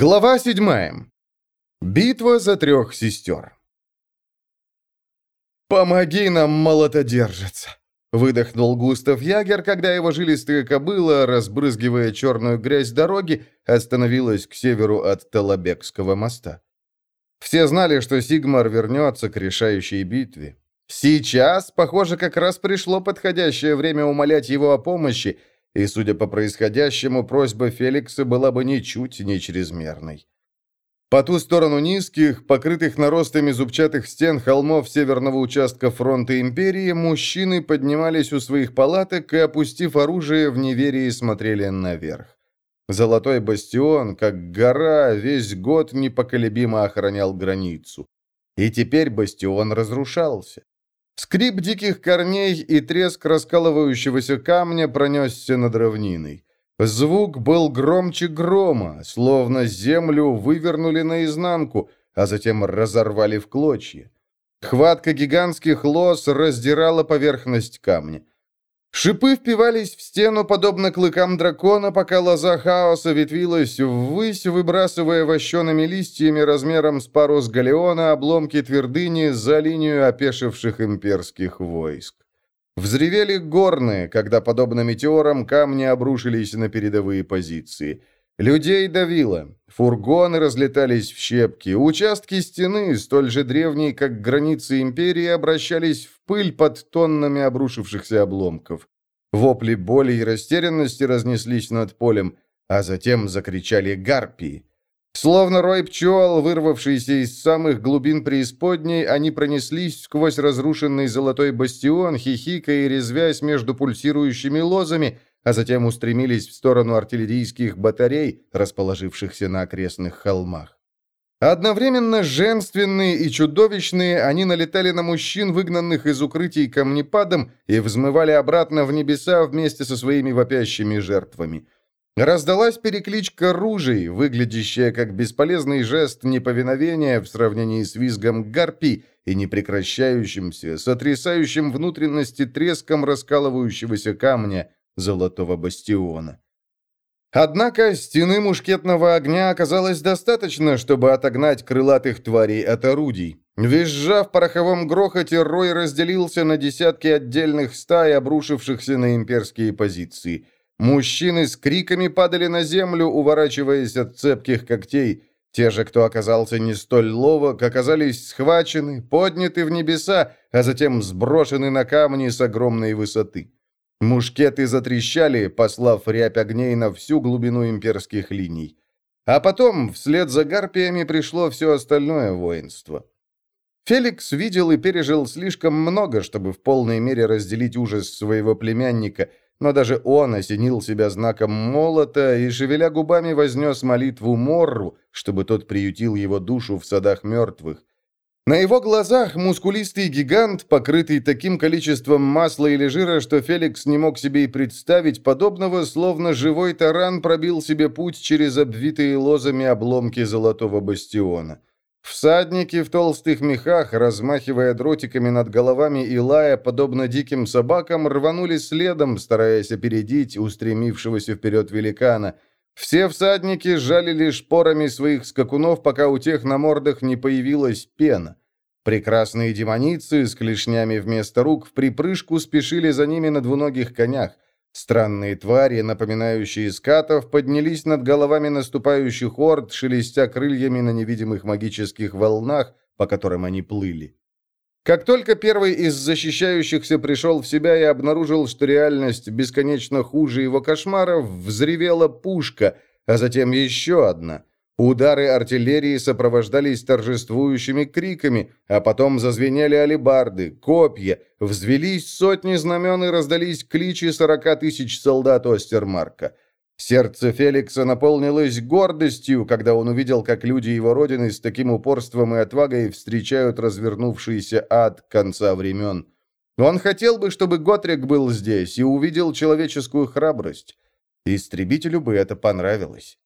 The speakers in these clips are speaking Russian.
Глава 7. Битва за трех сестер. «Помоги нам, молотодержец!» — выдохнул Густав Ягер, когда его жилистая кобыла, разбрызгивая черную грязь дороги, остановилась к северу от Талабекского моста. Все знали, что Сигмар вернется к решающей битве. Сейчас, похоже, как раз пришло подходящее время умолять его о помощи, и, судя по происходящему, просьба Феликса была бы ничуть не чрезмерной. По ту сторону низких, покрытых наростами зубчатых стен холмов северного участка фронта империи, мужчины поднимались у своих палаток и, опустив оружие, в неверии смотрели наверх. Золотой бастион, как гора, весь год непоколебимо охранял границу. И теперь бастион разрушался. Скрип диких корней и треск раскалывающегося камня пронесся над равниной. Звук был громче грома, словно землю вывернули наизнанку, а затем разорвали в клочья. Хватка гигантских лос раздирала поверхность камня. Шипы впивались в стену, подобно клыкам дракона, пока лоза хаоса ветвилась ввысь, выбрасывая вощеными листьями размером с парус галеона обломки твердыни за линию опешивших имперских войск. Взревели горные, когда, подобно метеорам, камни обрушились на передовые позиции. Людей давило, фургоны разлетались в щепки, участки стены, столь же древние, как границы империи, обращались в пыль под тоннами обрушившихся обломков. Вопли боли и растерянности разнеслись над полем, а затем закричали гарпии. Словно рой пчел, вырвавшийся из самых глубин преисподней, они пронеслись сквозь разрушенный золотой бастион, хихикая и резвясь между пульсирующими лозами, а затем устремились в сторону артиллерийских батарей, расположившихся на окрестных холмах. Одновременно женственные и чудовищные, они налетали на мужчин, выгнанных из укрытий камнепадом, и взмывали обратно в небеса вместе со своими вопящими жертвами. Раздалась перекличка ружей, выглядящая как бесполезный жест неповиновения в сравнении с визгом гарпий и непрекращающимся, сотрясающим внутренности треском раскалывающегося камня золотого бастиона. Однако стены мушкетного огня оказалось достаточно, чтобы отогнать крылатых тварей от орудий. Визжа в пороховом грохоте, рой разделился на десятки отдельных стай, обрушившихся на имперские позиции. Мужчины с криками падали на землю, уворачиваясь от цепких когтей. Те же, кто оказался не столь ловок, оказались схвачены, подняты в небеса, а затем сброшены на камни с огромной высоты. Мушкеты затрещали, послав рябь огней на всю глубину имперских линий. А потом, вслед за гарпиями, пришло все остальное воинство. Феликс видел и пережил слишком много, чтобы в полной мере разделить ужас своего племянника, но даже он осенил себя знаком молота и, шевеля губами, вознес молитву Морру, чтобы тот приютил его душу в садах мертвых. На его глазах мускулистый гигант, покрытый таким количеством масла или жира, что Феликс не мог себе и представить подобного, словно живой таран пробил себе путь через обвитые лозами обломки золотого бастиона. Всадники в толстых мехах, размахивая дротиками над головами и лая, подобно диким собакам, рванули следом, стараясь опередить устремившегося вперед великана – все всадники жалили шпорами своих скакунов, пока у тех на мордах не появилась пена. Прекрасные демоницы с клешнями вместо рук в припрыжку спешили за ними на двуногих конях. Странные твари, напоминающие скатов, поднялись над головами наступающих орд, шелестя крыльями на невидимых магических волнах, по которым они плыли. Как только первый из защищающихся пришел в себя и обнаружил, что реальность бесконечно хуже его кошмаров, взревела пушка, а затем еще одна. Удары артиллерии сопровождались торжествующими криками, а потом зазвенели алебарды, копья, взвелись сотни знамен и раздались кличи сорока тысяч солдат Остермарка – Сердце Феликса наполнилось гордостью, когда он увидел, как люди его родины с таким упорством и отвагой встречают развернувшийся ад конца времен. Он хотел бы, чтобы Готрик был здесь и увидел человеческую храбрость. Истребителю бы это понравилось.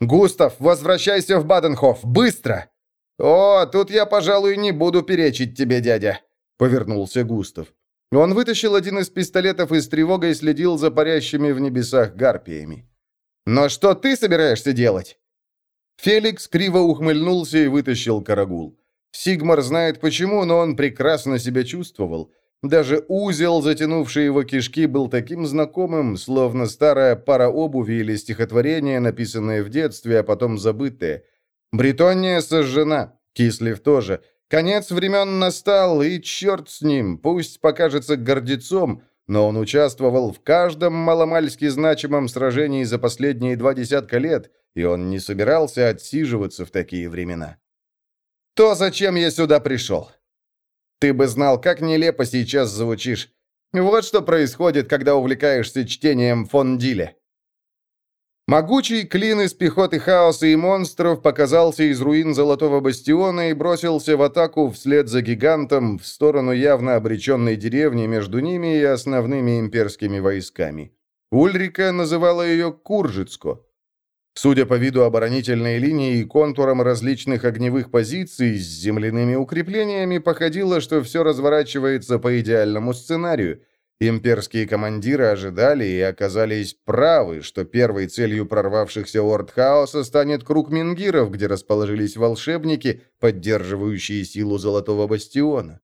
«Густав, возвращайся в Баденхоф! Быстро!» «О, тут я, пожалуй, не буду перечить тебе, дядя!» — повернулся Густав. Он вытащил один из пистолетов и с тревогой следил за парящими в небесах гарпиями. «Но что ты собираешься делать?» Феликс криво ухмыльнулся и вытащил карагул. Сигмар знает почему, но он прекрасно себя чувствовал. Даже узел, затянувший его кишки, был таким знакомым, словно старая пара обуви или стихотворение, написанное в детстве, а потом забытое. Бретония сожжена, Кислив тоже. Конец времен настал, и черт с ним, пусть покажется гордецом, но он участвовал в каждом маломальски значимом сражении за последние два десятка лет, и он не собирался отсиживаться в такие времена. То, зачем я сюда пришел. Ты бы знал, как нелепо сейчас звучишь. Вот что происходит, когда увлекаешься чтением фон Диля. Могучий клин из пехоты хаоса и монстров показался из руин Золотого Бастиона и бросился в атаку вслед за гигантом в сторону явно обреченной деревни между ними и основными имперскими войсками. Ульрика называла ее Куржицко. Судя по виду оборонительной линии и контурам различных огневых позиций с земляными укреплениями, походило, что все разворачивается по идеальному сценарию – Имперские командиры ожидали и оказались правы, что первой целью прорвавшихся орд хаоса станет круг мингиров, где расположились волшебники, поддерживающие силу Золотого Бастиона.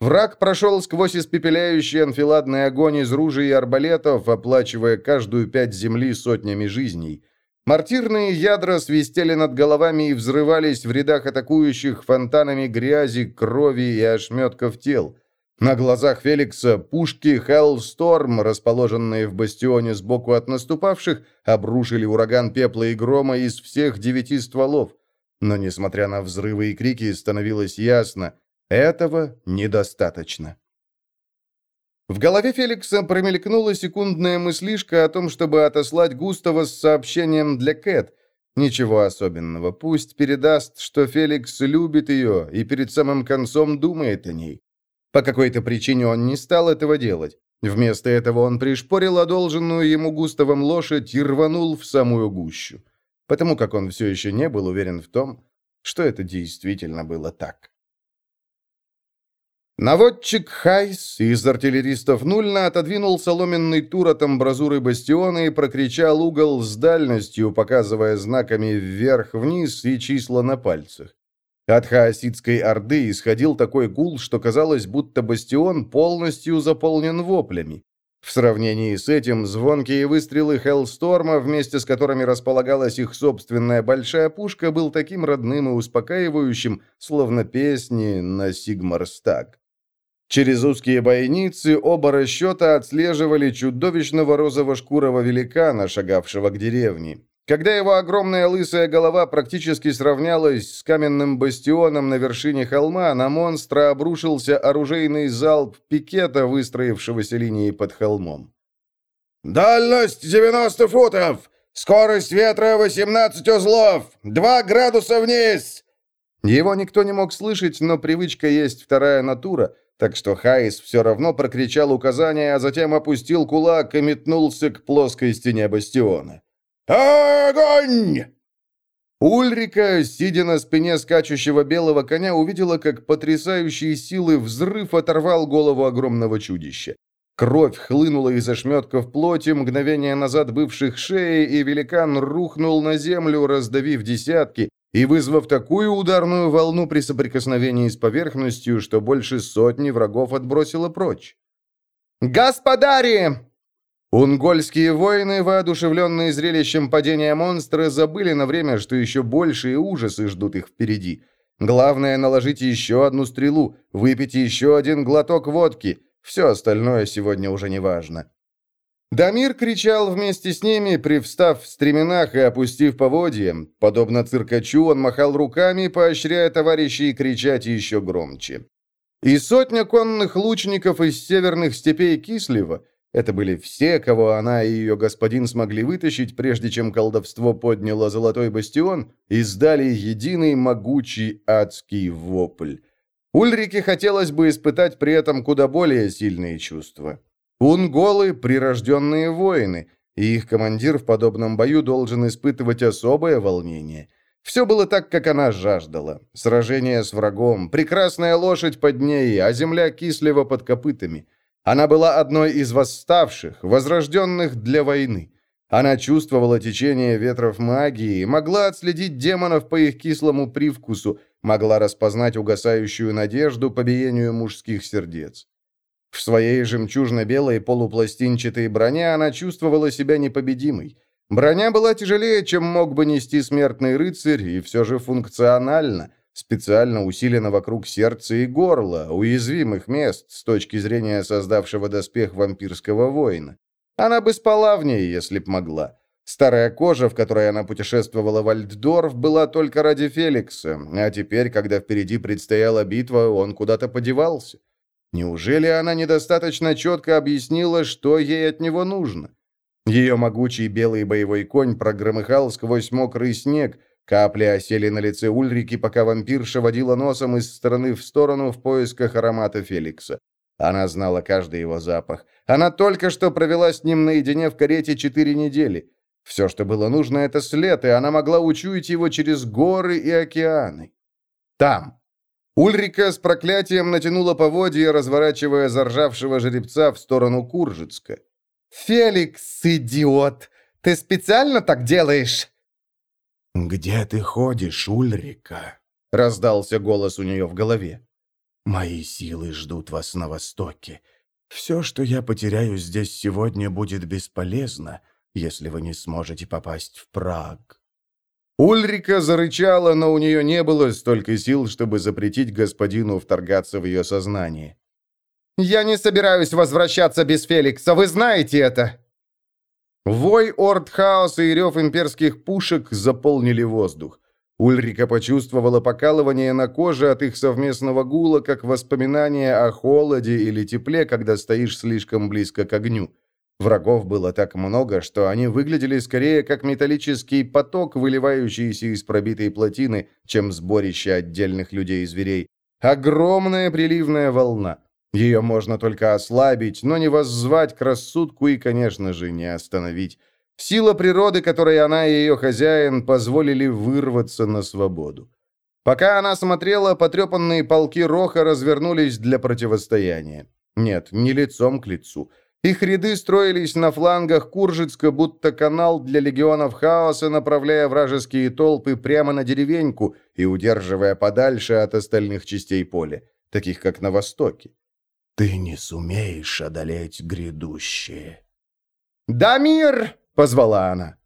Враг прошел сквозь испепеляющий анфиладный огонь из ружей и арбалетов, оплачивая каждую пять земли сотнями жизней. Мортирные ядра свистели над головами и взрывались в рядах атакующих фонтанами грязи, крови и ошметков тел. На глазах Феликса пушки Hellstorm, расположенные в бастионе сбоку от наступавших, обрушили ураган пепла и грома из всех девяти стволов. Но, несмотря на взрывы и крики, становилось ясно, этого недостаточно. В голове Феликса промелькнула секундная мыслишка о том, чтобы отослать Густава с сообщением для Кэт. Ничего особенного, пусть передаст, что Феликс любит ее и перед самым концом думает о ней. По какой-то причине он не стал этого делать. Вместо этого он пришпорил одолженную ему Густавом лошадь и рванул в самую гущу, потому как он все еще не был уверен в том, что это действительно было так. Наводчик Хайс из артиллеристов Нульна отодвинул соломенный тур от амбразуры бастиона и прокричал угол с дальностью, показывая знаками вверх-вниз и числа на пальцах. От хаоситской орды исходил такой гул, что казалось, будто бастион полностью заполнен воплями. В сравнении с этим, звонкие выстрелы Хеллсторма, вместе с которыми располагалась их собственная большая пушка, был таким родным и успокаивающим, словно песни на Сигмарстаг. Через узкие бойницы оба расчета отслеживали чудовищного розово-шкурого великана, шагавшего к деревне. Когда его огромная лысая голова практически сравнялась с каменным бастионом на вершине холма, на монстра обрушился оружейный залп пикета, выстроившегося линией под холмом. «Дальность 90 футов! Скорость ветра 18 узлов! 2 градуса вниз!» Его никто не мог слышать, но привычка есть вторая натура, так что Хайс все равно прокричал указания, а затем опустил кулак и метнулся к плоской стене бастиона. «Огонь!» Ульрика, сидя на спине скачущего белого коня, увидела, как потрясающие силы взрыв оторвал голову огромного чудища. Кровь хлынула из ошметков плоти, мгновение назад бывших шеи, и великан рухнул на землю, раздавив десятки, и вызвав такую ударную волну при соприкосновении с поверхностью, что больше сотни врагов отбросило прочь. «Господари!» Унгольские воины, воодушевленные зрелищем падения монстра, забыли на время, что еще большие ужасы ждут их впереди. Главное, наложить еще одну стрелу, выпить еще один глоток водки. Все остальное сегодня уже не важно. Дамир кричал вместе с ними, привстав в стременах и опустив поводья. Подобно циркачу, он махал руками, поощряя товарищей кричать еще громче. И сотня конных лучников из северных степей Кислева это были все, кого она и ее господин смогли вытащить, прежде чем колдовство подняло золотой бастион, и сдали единый могучий адский вопль. Ульрике хотелось бы испытать при этом куда более сильные чувства. Унголы – прирожденные воины, и их командир в подобном бою должен испытывать особое волнение. Все было так, как она жаждала. Сражение с врагом, прекрасная лошадь под ней, а земля кислева под копытами – она была одной из восставших, возрожденных для войны. Она чувствовала течение ветров магии, могла отследить демонов по их кислому привкусу, могла распознать угасающую надежду по биению мужских сердец. В своей жемчужно-белой полупластинчатой броне она чувствовала себя непобедимой. Броня была тяжелее, чем мог бы нести смертный рыцарь, и все же функционально, специально усилена вокруг сердца и горла, уязвимых мест с точки зрения создавшего доспех вампирского воина. Она бы спала в ней, если б могла. Старая кожа, в которой она путешествовала в Альтдорф, была только ради Феликса, а теперь, когда впереди предстояла битва, он куда-то подевался. Неужели она недостаточно четко объяснила, что ей от него нужно? Ее могучий белый боевой конь прогромыхал сквозь мокрый снег, капли осели на лице Ульрики, пока вампирша водила носом из стороны в сторону в поисках аромата Феликса. Она знала каждый его запах. Она только что провела с ним наедине в карете четыре недели. Все, что было нужно, это след, и она могла учуять его через горы и океаны. Там, Ульрика с проклятием натянула поводья, разворачивая заржавшего жеребца в сторону Куржицка. «Феликс, идиот! Ты специально так делаешь?» «Где ты ходишь, Ульрика?» — раздался голос у нее в голове. «Мои силы ждут вас на востоке. Все, что я потеряю здесь сегодня, будет бесполезно, если вы не сможете попасть в Праг». Ульрика зарычала, но у нее не было столько сил, чтобы запретить господину вторгаться в ее сознание. «Я не собираюсь возвращаться без Феликса, вы знаете это!» Вой орд хаоса и рев имперских пушек заполнили воздух. Ульрика почувствовала покалывание на коже от их совместного гула, как воспоминание о холоде или тепле, когда стоишь слишком близко к огню. Врагов было так много, что они выглядели скорее как металлический поток, выливающийся из пробитой плотины, чем сборище отдельных людей и зверей. Огромная приливная волна. Ее можно только ослабить, но не воззвать к рассудку и, конечно же, не остановить. Сила природы, которой она и ее хозяин позволили вырваться на свободу. Пока она смотрела, потрепанные полки Роха развернулись для противостояния. Нет, не лицом к лицу. Их ряды строились на флангах Куржицка, будто канал для легионов хаоса, направляя вражеские толпы прямо на деревеньку и удерживая подальше от остальных частей поля, таких как на востоке. «Ты не сумеешь одолеть грядущее». «Дамир!» — позвала она.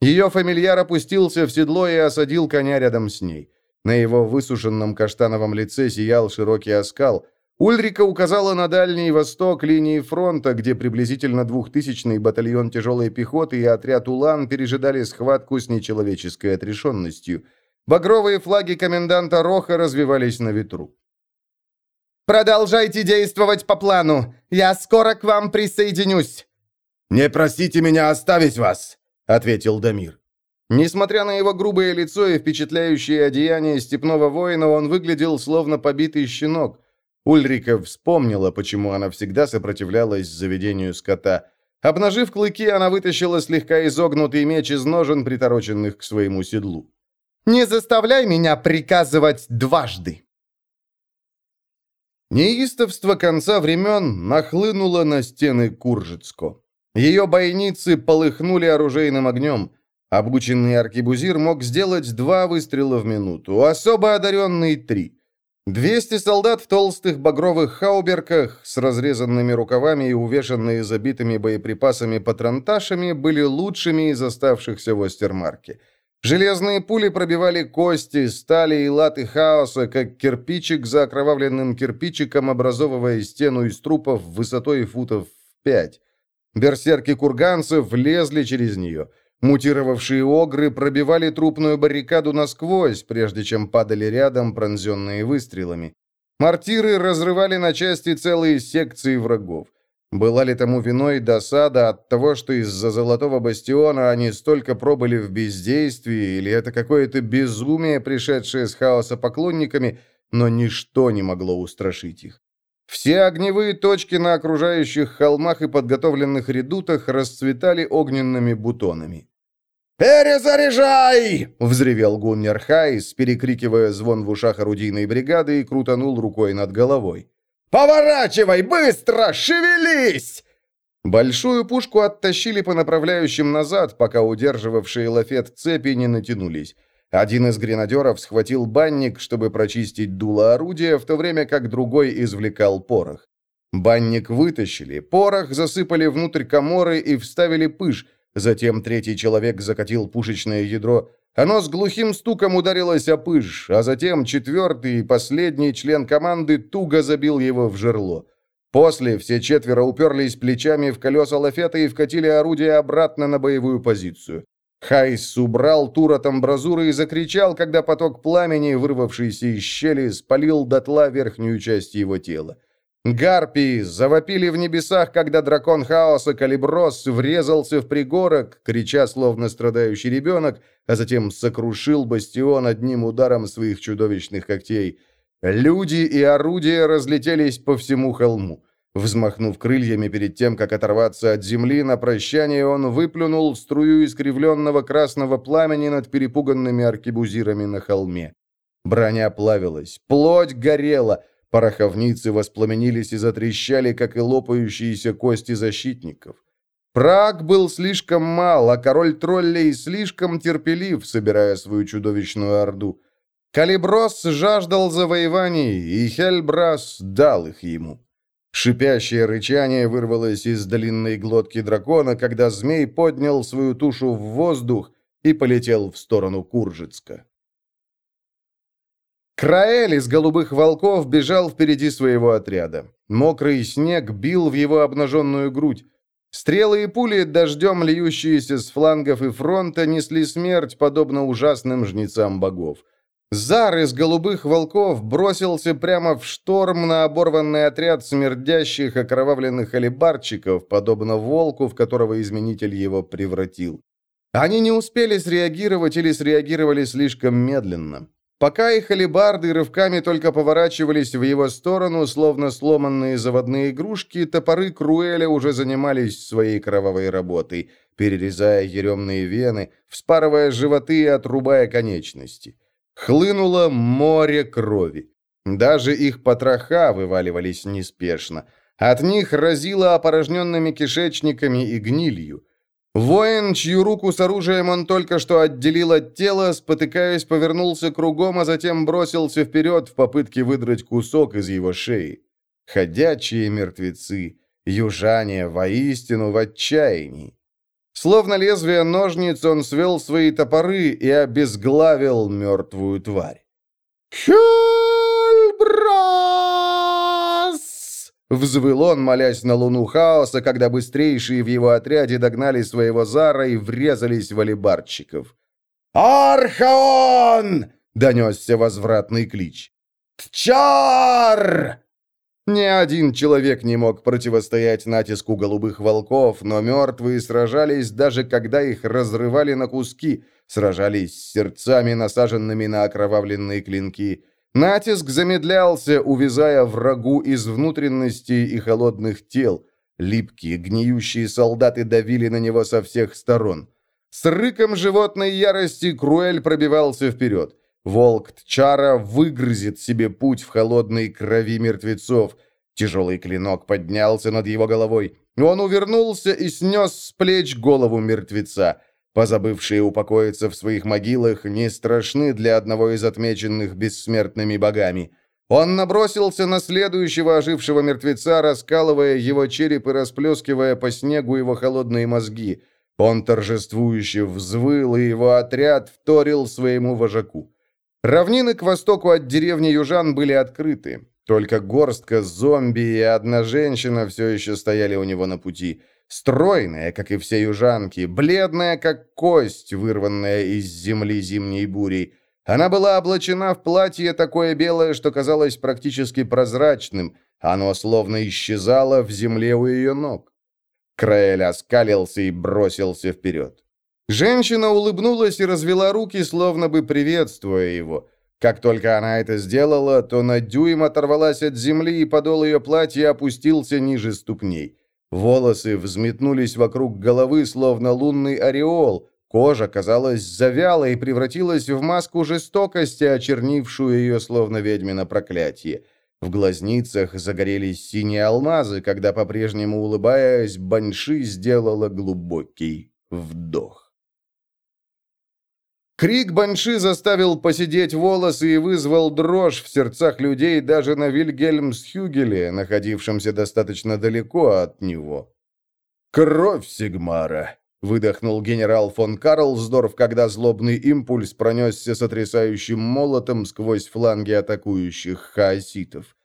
Ее фамильяр опустился в седло и осадил коня рядом с ней. На его высушенном каштановом лице сиял широкий оскал — Ульрика указала на Дальний Восток линии фронта, где приблизительно двухтысячный батальон тяжелой пехоты и отряд «Улан» пережидали схватку с нечеловеческой отрешенностью. Багровые флаги коменданта Роха развивались на ветру. «Продолжайте действовать по плану! Я скоро к вам присоединюсь!» «Не просите меня оставить вас!» — ответил Дамир. Несмотря на его грубое лицо и впечатляющее одеяние степного воина, он выглядел словно побитый щенок — Ульрика вспомнила, почему она всегда сопротивлялась заведению скота. Обнажив клыки, она вытащила слегка изогнутый меч из ножен, притороченных к своему седлу. «Не заставляй меня приказывать дважды!» Неистовство конца времен нахлынуло на стены Куржицко. Ее бойницы полыхнули оружейным огнем. Обученный аркебузир мог сделать два выстрела в минуту, особо одаренный — три. Двести солдат в толстых багровых хауберках с разрезанными рукавами и увешанные забитыми боеприпасами патронташами были лучшими из оставшихся в Остермарке. Железные пули пробивали кости, стали и латы хаоса, как кирпичик за окровавленным кирпичиком, образовывая стену из трупов высотой футов в пять. Берсерки курганцев влезли через нее – Мутировавшие огры пробивали трупную баррикаду насквозь, прежде чем падали рядом, пронзенные выстрелами. Мортиры разрывали на части целые секции врагов. Была ли тому виной досада от того, что из-за Золотого Бастиона они столько пробыли в бездействии, или это какое-то безумие, пришедшее с хаоса поклонниками, но ничто не могло устрашить их. Все огневые точки на окружающих холмах и подготовленных редутах расцветали огненными бутонами. «Перезаряжай!» — взревел Гуннер Хайс, перекрикивая звон в ушах орудийной бригады и крутанул рукой над головой. «Поворачивай! Быстро! Шевелись!» Большую пушку оттащили по направляющим назад, пока удерживавшие лафет цепи не натянулись. Один из гренадеров схватил банник, чтобы прочистить дуло орудия, в то время как другой извлекал порох. Банник вытащили, порох засыпали внутрь коморы и вставили пыш, затем третий человек закатил пушечное ядро. Оно с глухим стуком ударилось о пыш, а затем четвертый и последний член команды туго забил его в жерло. После все четверо уперлись плечами в колеса лафета и вкатили орудие обратно на боевую позицию. Хайс убрал тур от амбразуры и закричал, когда поток пламени, вырвавшийся из щели, спалил дотла верхнюю часть его тела. Гарпии завопили в небесах, когда дракон хаоса Калиброс врезался в пригорок, крича словно страдающий ребенок, а затем сокрушил бастион одним ударом своих чудовищных когтей – Люди и орудия разлетелись по всему холму. Взмахнув крыльями перед тем, как оторваться от земли, на прощание он выплюнул струю искривленного красного пламени над перепуганными аркебузирами на холме. Броня плавилась, плоть горела, пороховницы воспламенились и затрещали, как и лопающиеся кости защитников. Праг был слишком мал, а король троллей слишком терпелив, собирая свою чудовищную орду. Калиброс жаждал завоеваний, и Хельбрас дал их ему. Шипящее рычание вырвалось из длинной глотки дракона, когда змей поднял свою тушу в воздух и полетел в сторону Куржицка. Краэль из голубых волков бежал впереди своего отряда. Мокрый снег бил в его обнаженную грудь. Стрелы и пули, дождем льющиеся с флангов и фронта, несли смерть, подобно ужасным жнецам богов. Зар из голубых волков бросился прямо в шторм на оборванный отряд смердящих окровавленных алибарчиков, подобно волку, в которого изменитель его превратил. Они не успели среагировать или среагировали слишком медленно. Пока их алибарды рывками только поворачивались в его сторону, словно сломанные заводные игрушки, топоры Круэля уже занимались своей кровавой работой, перерезая еремные вены, вспарывая животы и отрубая конечности. Хлынуло море крови. Даже их потроха вываливались неспешно. От них разило опорожненными кишечниками и гнилью. Воин, чью руку с оружием он только что отделил от тела, спотыкаясь, повернулся кругом, а затем бросился вперед в попытке выдрать кусок из его шеи. Ходячие мертвецы, южане воистину в отчаянии. Словно лезвие ножниц, он свел свои топоры и обезглавил мертвую тварь. «Хельбрас!» Взвыл он, молясь на луну хаоса, когда быстрейшие в его отряде догнали своего зара и врезались в алибарчиков. «Архаон!» — донесся возвратный клич. «Тчар!» Ни один человек не мог противостоять натиску голубых волков, но мертвые сражались даже когда их разрывали на куски, сражались с сердцами, насаженными на окровавленные клинки. Натиск замедлялся, увязая врагу из внутренностей и холодных тел. Липкие, гниющие солдаты давили на него со всех сторон. С рыком животной ярости Круэль пробивался вперед. Волк Тчара выгрызет себе путь в холодной крови мертвецов. Тяжелый клинок поднялся над его головой. Он увернулся и снес с плеч голову мертвеца. Позабывшие упокоиться в своих могилах не страшны для одного из отмеченных бессмертными богами. Он набросился на следующего ожившего мертвеца, раскалывая его череп и расплескивая по снегу его холодные мозги. Он торжествующе взвыл, и его отряд вторил своему вожаку. Равнины к востоку от деревни Южан были открыты. Только горстка зомби и одна женщина все еще стояли у него на пути. Стройная, как и все южанки, бледная, как кость, вырванная из земли зимней бурей. Она была облачена в платье такое белое, что казалось практически прозрачным. Оно словно исчезало в земле у ее ног. Краэль оскалился и бросился вперед. Женщина улыбнулась и развела руки, словно бы приветствуя его. Как только она это сделала, то на дюйм оторвалась от земли, и подол ее платья опустился ниже ступней. Волосы взметнулись вокруг головы, словно лунный ореол. Кожа, казалась, завяла и превратилась в маску жестокости, очернившую ее, словно ведьмино проклятие. В глазницах загорелись синие алмазы, когда, по-прежнему улыбаясь, Банши сделала глубокий вдох. Крик Банши заставил посидеть волосы и вызвал дрожь в сердцах людей даже на Вильгельмсхюгеле, находившемся достаточно далеко от него. «Кровь Сигмара!» — выдохнул генерал фон Карлсдорф, когда злобный импульс пронесся сотрясающим молотом сквозь фланги атакующих хаоситов.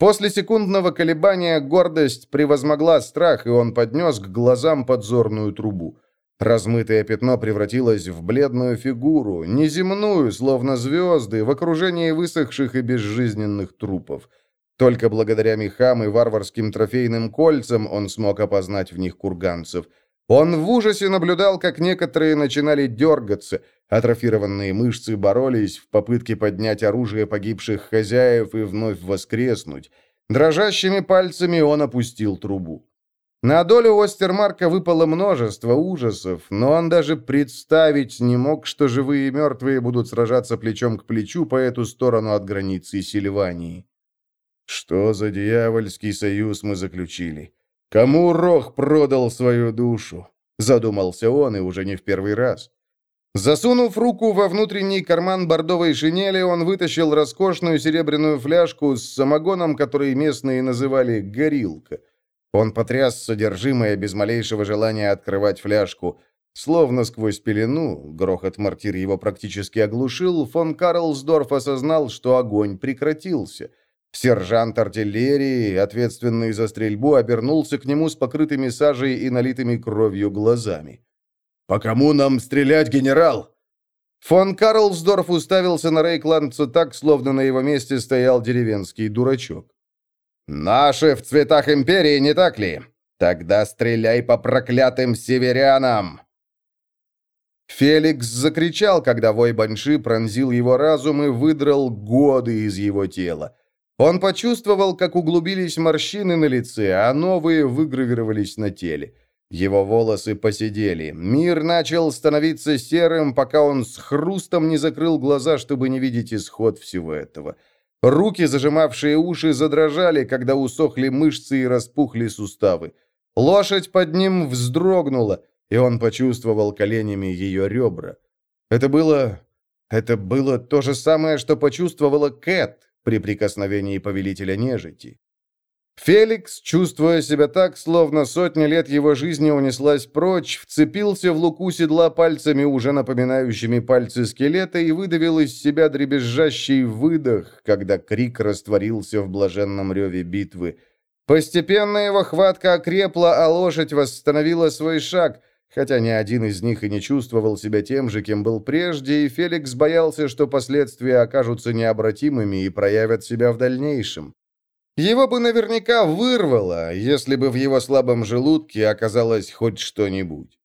После секундного колебания гордость превозмогла страх, и он поднес к глазам подзорную трубу. Размытое пятно превратилось в бледную фигуру, неземную, словно звезды, в окружении высохших и безжизненных трупов. Только благодаря мехам и варварским трофейным кольцам он смог опознать в них курганцев – он в ужасе наблюдал, как некоторые начинали дергаться, атрофированные мышцы боролись в попытке поднять оружие погибших хозяев и вновь воскреснуть. Дрожащими пальцами он опустил трубу. На долю Остермарка выпало множество ужасов, но он даже представить не мог, что живые и мертвые будут сражаться плечом к плечу по эту сторону от границы Сильвании. «Что за дьявольский союз мы заключили?» «Кому Рох продал свою душу?» Задумался он, и уже не в первый раз. Засунув руку во внутренний карман бордовой шинели, он вытащил роскошную серебряную фляжку с самогоном, который местные называли «горилка». Он потряс содержимое без малейшего желания открывать фляжку. Словно сквозь пелену, грохот мортир его практически оглушил, фон Карлсдорф осознал, что огонь прекратился – Сержант артиллерии, ответственный за стрельбу, обернулся к нему с покрытыми сажей и налитыми кровью глазами. «По кому нам стрелять, генерал?» Фон Карлсдорф уставился на Рейкландца так, словно на его месте стоял деревенский дурачок. «Наши в цветах империи, не так ли? Тогда стреляй по проклятым северянам!» Феликс закричал, когда вой Банши пронзил его разум и выдрал годы из его тела. Он почувствовал, как углубились морщины на лице, а новые выгравировались на теле. Его волосы посидели. Мир начал становиться серым, пока он с хрустом не закрыл глаза, чтобы не видеть исход всего этого. Руки, зажимавшие уши, задрожали, когда усохли мышцы и распухли суставы. Лошадь под ним вздрогнула, и он почувствовал коленями ее ребра. Это было... Это было то же самое, что почувствовала Кэт, при прикосновении повелителя нежити. Феликс, чувствуя себя так, словно сотня лет его жизни унеслась прочь, вцепился в луку седла пальцами, уже напоминающими пальцы скелета, и выдавил из себя дребезжащий выдох, когда крик растворился в блаженном реве битвы. Постепенно его хватка окрепла, а лошадь восстановила свой шаг — Хотя ни один из них и не чувствовал себя тем же, кем был прежде, и Феликс боялся, что последствия окажутся необратимыми и проявят себя в дальнейшем. Его бы наверняка вырвало, если бы в его слабом желудке оказалось хоть что-нибудь.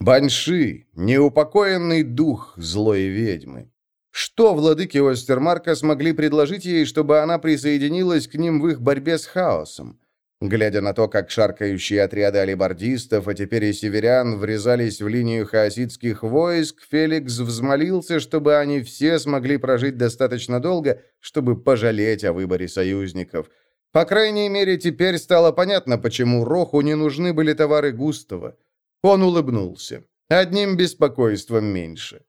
Банши, неупокоенный дух злой ведьмы. Что владыки Остермарка смогли предложить ей, чтобы она присоединилась к ним в их борьбе с хаосом? Глядя на то, как шаркающие отряды алибардистов, а теперь и северян, врезались в линию хаоситских войск, Феликс взмолился, чтобы они все смогли прожить достаточно долго, чтобы пожалеть о выборе союзников. По крайней мере, теперь стало понятно, почему Роху не нужны были товары Густава. Он улыбнулся. Одним беспокойством меньше.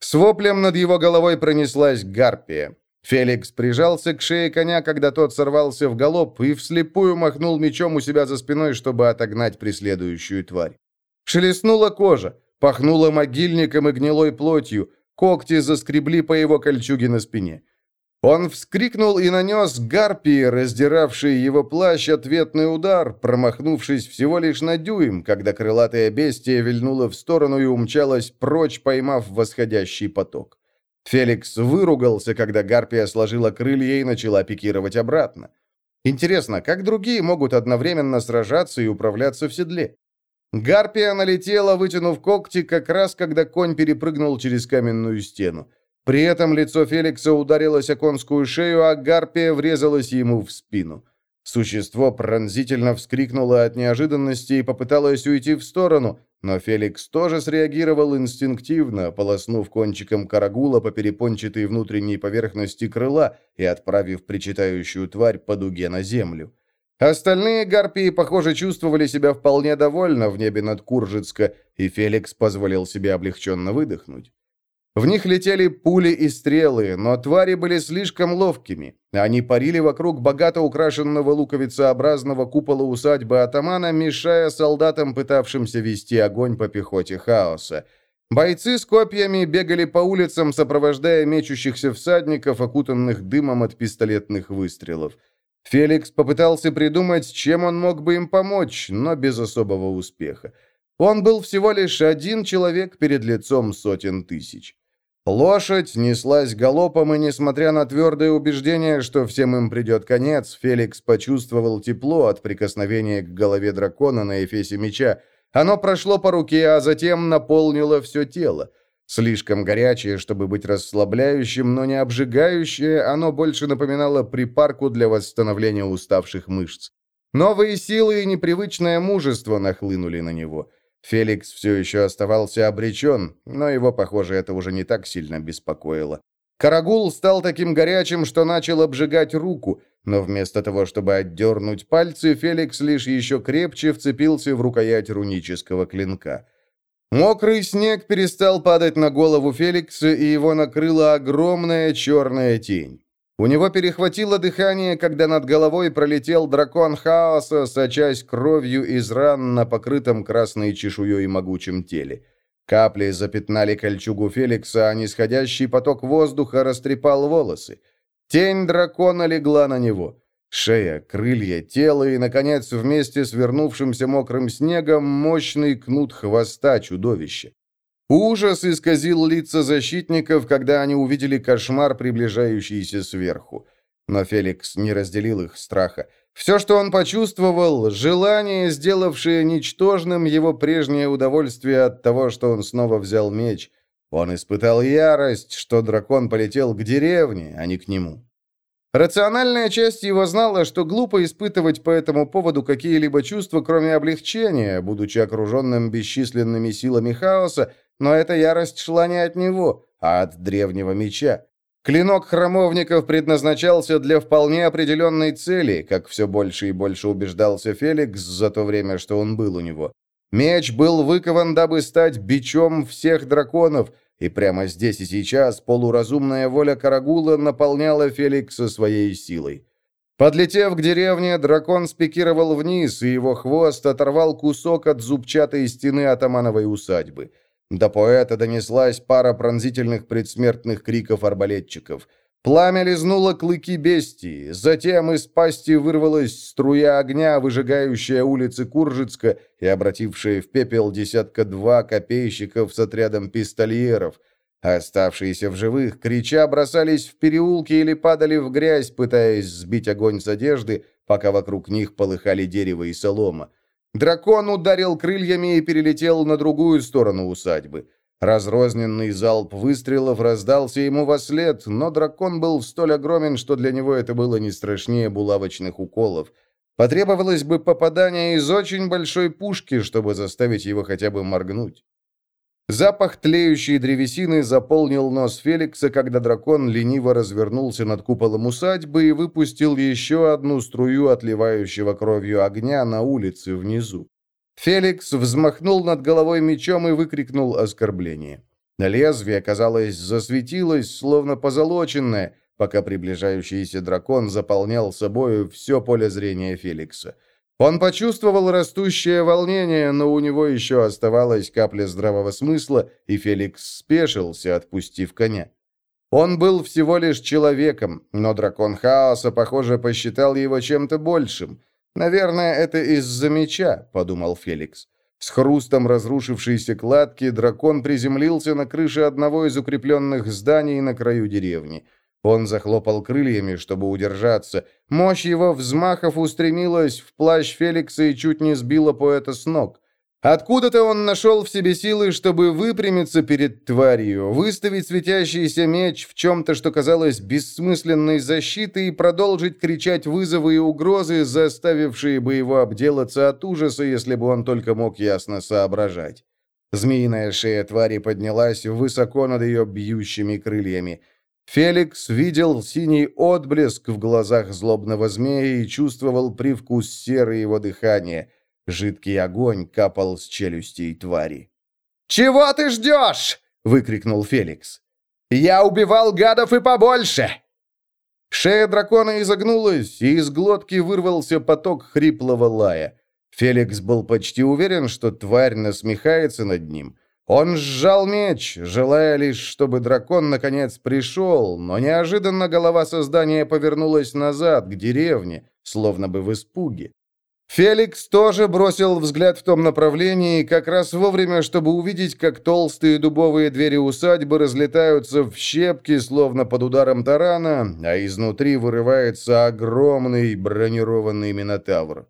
С воплем над его головой пронеслась гарпия. Феликс прижался к шее коня, когда тот сорвался в галоп, и вслепую махнул мечом у себя за спиной, чтобы отогнать преследующую тварь. Шелестнула кожа, пахнула могильником и гнилой плотью, когти заскребли по его кольчуге на спине. Он вскрикнул и нанес гарпии, раздиравший его плащ, ответный удар, промахнувшись всего лишь на дюйм, когда крылатая бестия вильнула в сторону и умчалась прочь, поймав восходящий поток. Феликс выругался, когда Гарпия сложила крылья и начала пикировать обратно. Интересно, как другие могут одновременно сражаться и управляться в седле? Гарпия налетела, вытянув когти, как раз когда конь перепрыгнул через каменную стену. При этом лицо Феликса ударилось о конскую шею, а Гарпия врезалась ему в спину. Существо пронзительно вскрикнуло от неожиданности и попыталось уйти в сторону, но Феликс тоже среагировал инстинктивно, полоснув кончиком карагула по перепончатой внутренней поверхности крыла и отправив причитающую тварь по дуге на землю. Остальные гарпии, похоже, чувствовали себя вполне довольно в небе над Куржицка, и Феликс позволил себе облегченно выдохнуть. В них летели пули и стрелы, но твари были слишком ловкими. Они парили вокруг богато украшенного луковицеобразного купола усадьбы атамана, мешая солдатам, пытавшимся вести огонь по пехоте хаоса. Бойцы с копьями бегали по улицам, сопровождая мечущихся всадников, окутанных дымом от пистолетных выстрелов. Феликс попытался придумать, чем он мог бы им помочь, но без особого успеха. Он был всего лишь один человек перед лицом сотен тысяч. Лошадь неслась галопом, и, несмотря на твердое убеждение, что всем им придет конец, Феликс почувствовал тепло от прикосновения к голове дракона на эфесе меча. Оно прошло по руке, а затем наполнило все тело. Слишком горячее, чтобы быть расслабляющим, но не обжигающее, оно больше напоминало припарку для восстановления уставших мышц. Новые силы и непривычное мужество нахлынули на него. Феликс все еще оставался обречен, но его, похоже, это уже не так сильно беспокоило. Карагул стал таким горячим, что начал обжигать руку, но вместо того, чтобы отдернуть пальцы, Феликс лишь еще крепче вцепился в рукоять рунического клинка. Мокрый снег перестал падать на голову Феликса, и его накрыла огромная черная тень. У него перехватило дыхание, когда над головой пролетел дракон хаоса, сочась кровью из ран на покрытом красной чешуей могучем теле. Капли запятнали кольчугу Феликса, а нисходящий поток воздуха растрепал волосы. Тень дракона легла на него. Шея, крылья, тело и, наконец, вместе с вернувшимся мокрым снегом, мощный кнут хвоста чудовища. Ужас исказил лица защитников, когда они увидели кошмар, приближающийся сверху. Но Феликс не разделил их страха. Все, что он почувствовал, желание, сделавшее ничтожным его прежнее удовольствие от того, что он снова взял меч. Он испытал ярость, что дракон полетел к деревне, а не к нему. Рациональная часть его знала, что глупо испытывать по этому поводу какие-либо чувства, кроме облегчения, будучи окруженным бесчисленными силами хаоса, но эта ярость шла не от него, а от древнего меча. Клинок храмовников предназначался для вполне определенной цели, как все больше и больше убеждался Феликс за то время, что он был у него. Меч был выкован, дабы стать бичом всех драконов, и прямо здесь и сейчас полуразумная воля Карагула наполняла Феликса своей силой. Подлетев к деревне, дракон спикировал вниз, и его хвост оторвал кусок от зубчатой стены атамановой усадьбы – до поэта донеслась пара пронзительных предсмертных криков арбалетчиков. Пламя лизнуло клыки бестии, затем из пасти вырвалась струя огня, выжигающая улицы Куржицка и обратившая в пепел десятка-два копейщиков с отрядом пистольеров. Оставшиеся в живых, крича, бросались в переулки или падали в грязь, пытаясь сбить огонь с одежды, пока вокруг них полыхали дерево и солома. Дракон ударил крыльями и перелетел на другую сторону усадьбы. Разрозненный залп выстрелов раздался ему во след, но дракон был столь огромен, что для него это было не страшнее булавочных уколов. Потребовалось бы попадание из очень большой пушки, чтобы заставить его хотя бы моргнуть. Запах тлеющей древесины заполнил нос Феликса, когда дракон лениво развернулся над куполом усадьбы и выпустил еще одну струю отливающего кровью огня на улице внизу. Феликс взмахнул над головой мечом и выкрикнул оскорбление. Лезвие, казалось, засветилось, словно позолоченное, пока приближающийся дракон заполнял собою все поле зрения Феликса. Он почувствовал растущее волнение, но у него еще оставалась капля здравого смысла, и Феликс спешился, отпустив коня. Он был всего лишь человеком, но дракон хаоса, похоже, посчитал его чем-то большим. «Наверное, это из-за меча», — подумал Феликс. С хрустом разрушившейся кладки дракон приземлился на крыше одного из укрепленных зданий на краю деревни. Он захлопал крыльями, чтобы удержаться. Мощь его взмахов устремилась в плащ Феликса и чуть не сбила поэта с ног. Откуда-то он нашел в себе силы, чтобы выпрямиться перед тварью, выставить светящийся меч в чем-то, что казалось бессмысленной защитой, и продолжить кричать вызовы и угрозы, заставившие бы его обделаться от ужаса, если бы он только мог ясно соображать. Змеиная шея твари поднялась высоко над ее бьющими крыльями. Феликс видел синий отблеск в глазах злобного змея и чувствовал привкус серы его дыхания. Жидкий огонь капал с челюстей твари. «Чего ты ждешь?» — выкрикнул Феликс. «Я убивал гадов и побольше!» Шея дракона изогнулась, и из глотки вырвался поток хриплого лая. Феликс был почти уверен, что тварь насмехается над ним. Он сжал меч, желая лишь, чтобы дракон наконец пришел, но неожиданно голова создания повернулась назад, к деревне, словно бы в испуге. Феликс тоже бросил взгляд в том направлении, как раз вовремя, чтобы увидеть, как толстые дубовые двери усадьбы разлетаются в щепки, словно под ударом тарана, а изнутри вырывается огромный бронированный минотавр.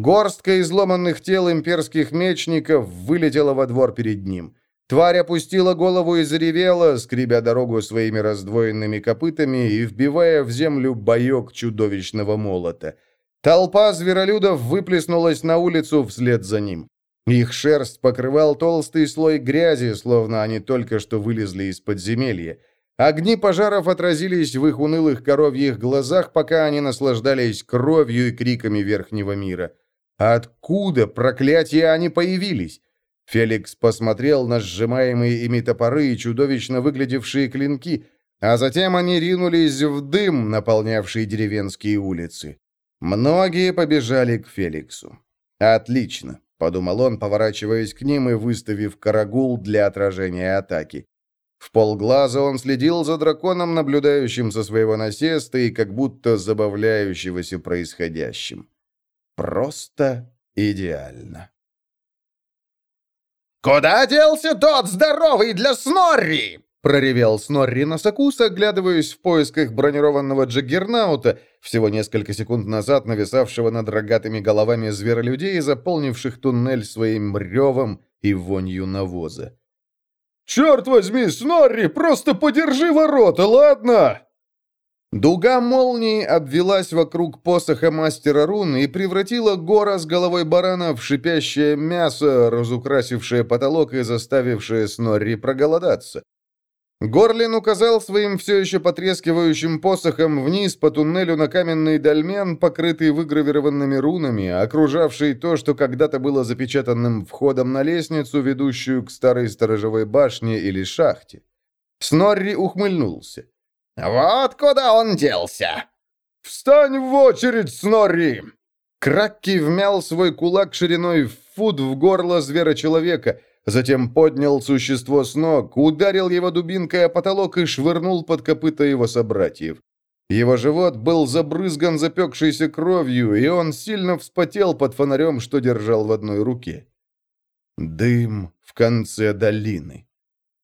Горстка изломанных тел имперских мечников вылетела во двор перед ним. Тварь опустила голову и заревела, скребя дорогу своими раздвоенными копытами и вбивая в землю боек чудовищного молота. Толпа зверолюдов выплеснулась на улицу вслед за ним. Их шерсть покрывал толстый слой грязи, словно они только что вылезли из подземелья. Огни пожаров отразились в их унылых коровьих глазах, пока они наслаждались кровью и криками Верхнего мира. Откуда, проклятия, они появились? Феликс посмотрел на сжимаемые ими топоры и чудовищно выглядевшие клинки, а затем они ринулись в дым, наполнявший деревенские улицы. Многие побежали к Феликсу. «Отлично», — подумал он, поворачиваясь к ним и выставив карагул для отражения атаки. В полглаза он следил за драконом, наблюдающим со своего насеста и как будто забавляющегося происходящим. Просто идеально. «Куда делся тот здоровый для Снорри?» проревел Снорри Носокус, оглядываясь в поисках бронированного джаггернаута, всего несколько секунд назад нависавшего над рогатыми головами зверолюдей, заполнивших туннель своим ревом и вонью навоза. «Черт возьми, Снорри, просто подержи ворота, ладно?» Дуга молнии обвелась вокруг посоха мастера рун и превратила гора с головой барана в шипящее мясо, разукрасившее потолок и заставившее Снорри проголодаться. Горлин указал своим все еще потрескивающим посохом вниз по туннелю на каменный дольмен, покрытый выгравированными рунами, окружавший то, что когда-то было запечатанным входом на лестницу, ведущую к старой сторожевой башне или шахте. Снорри ухмыльнулся. «Вот куда он делся!» «Встань в очередь, Снорри!» Кракки вмял свой кулак шириной в фут в горло звера-человека — Затем поднял существо с ног, ударил его дубинкой о потолок и швырнул под копыта его собратьев. Его живот был забрызган запекшейся кровью, и он сильно вспотел под фонарем, что держал в одной руке. Дым в конце долины.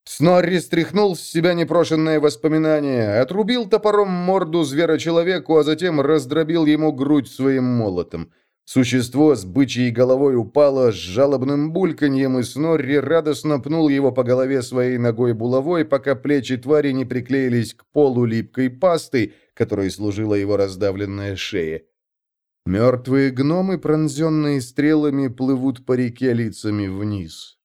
Снорри стряхнул с себя непрошенное воспоминание, отрубил топором морду звера-человеку, а затем раздробил ему грудь своим молотом. Существо с бычьей головой упало с жалобным бульканьем, и Снорри радостно пнул его по голове своей ногой булавой, пока плечи твари не приклеились к полу липкой пастой, которой служила его раздавленная шея. Мертвые гномы, пронзенные стрелами, плывут по реке лицами вниз.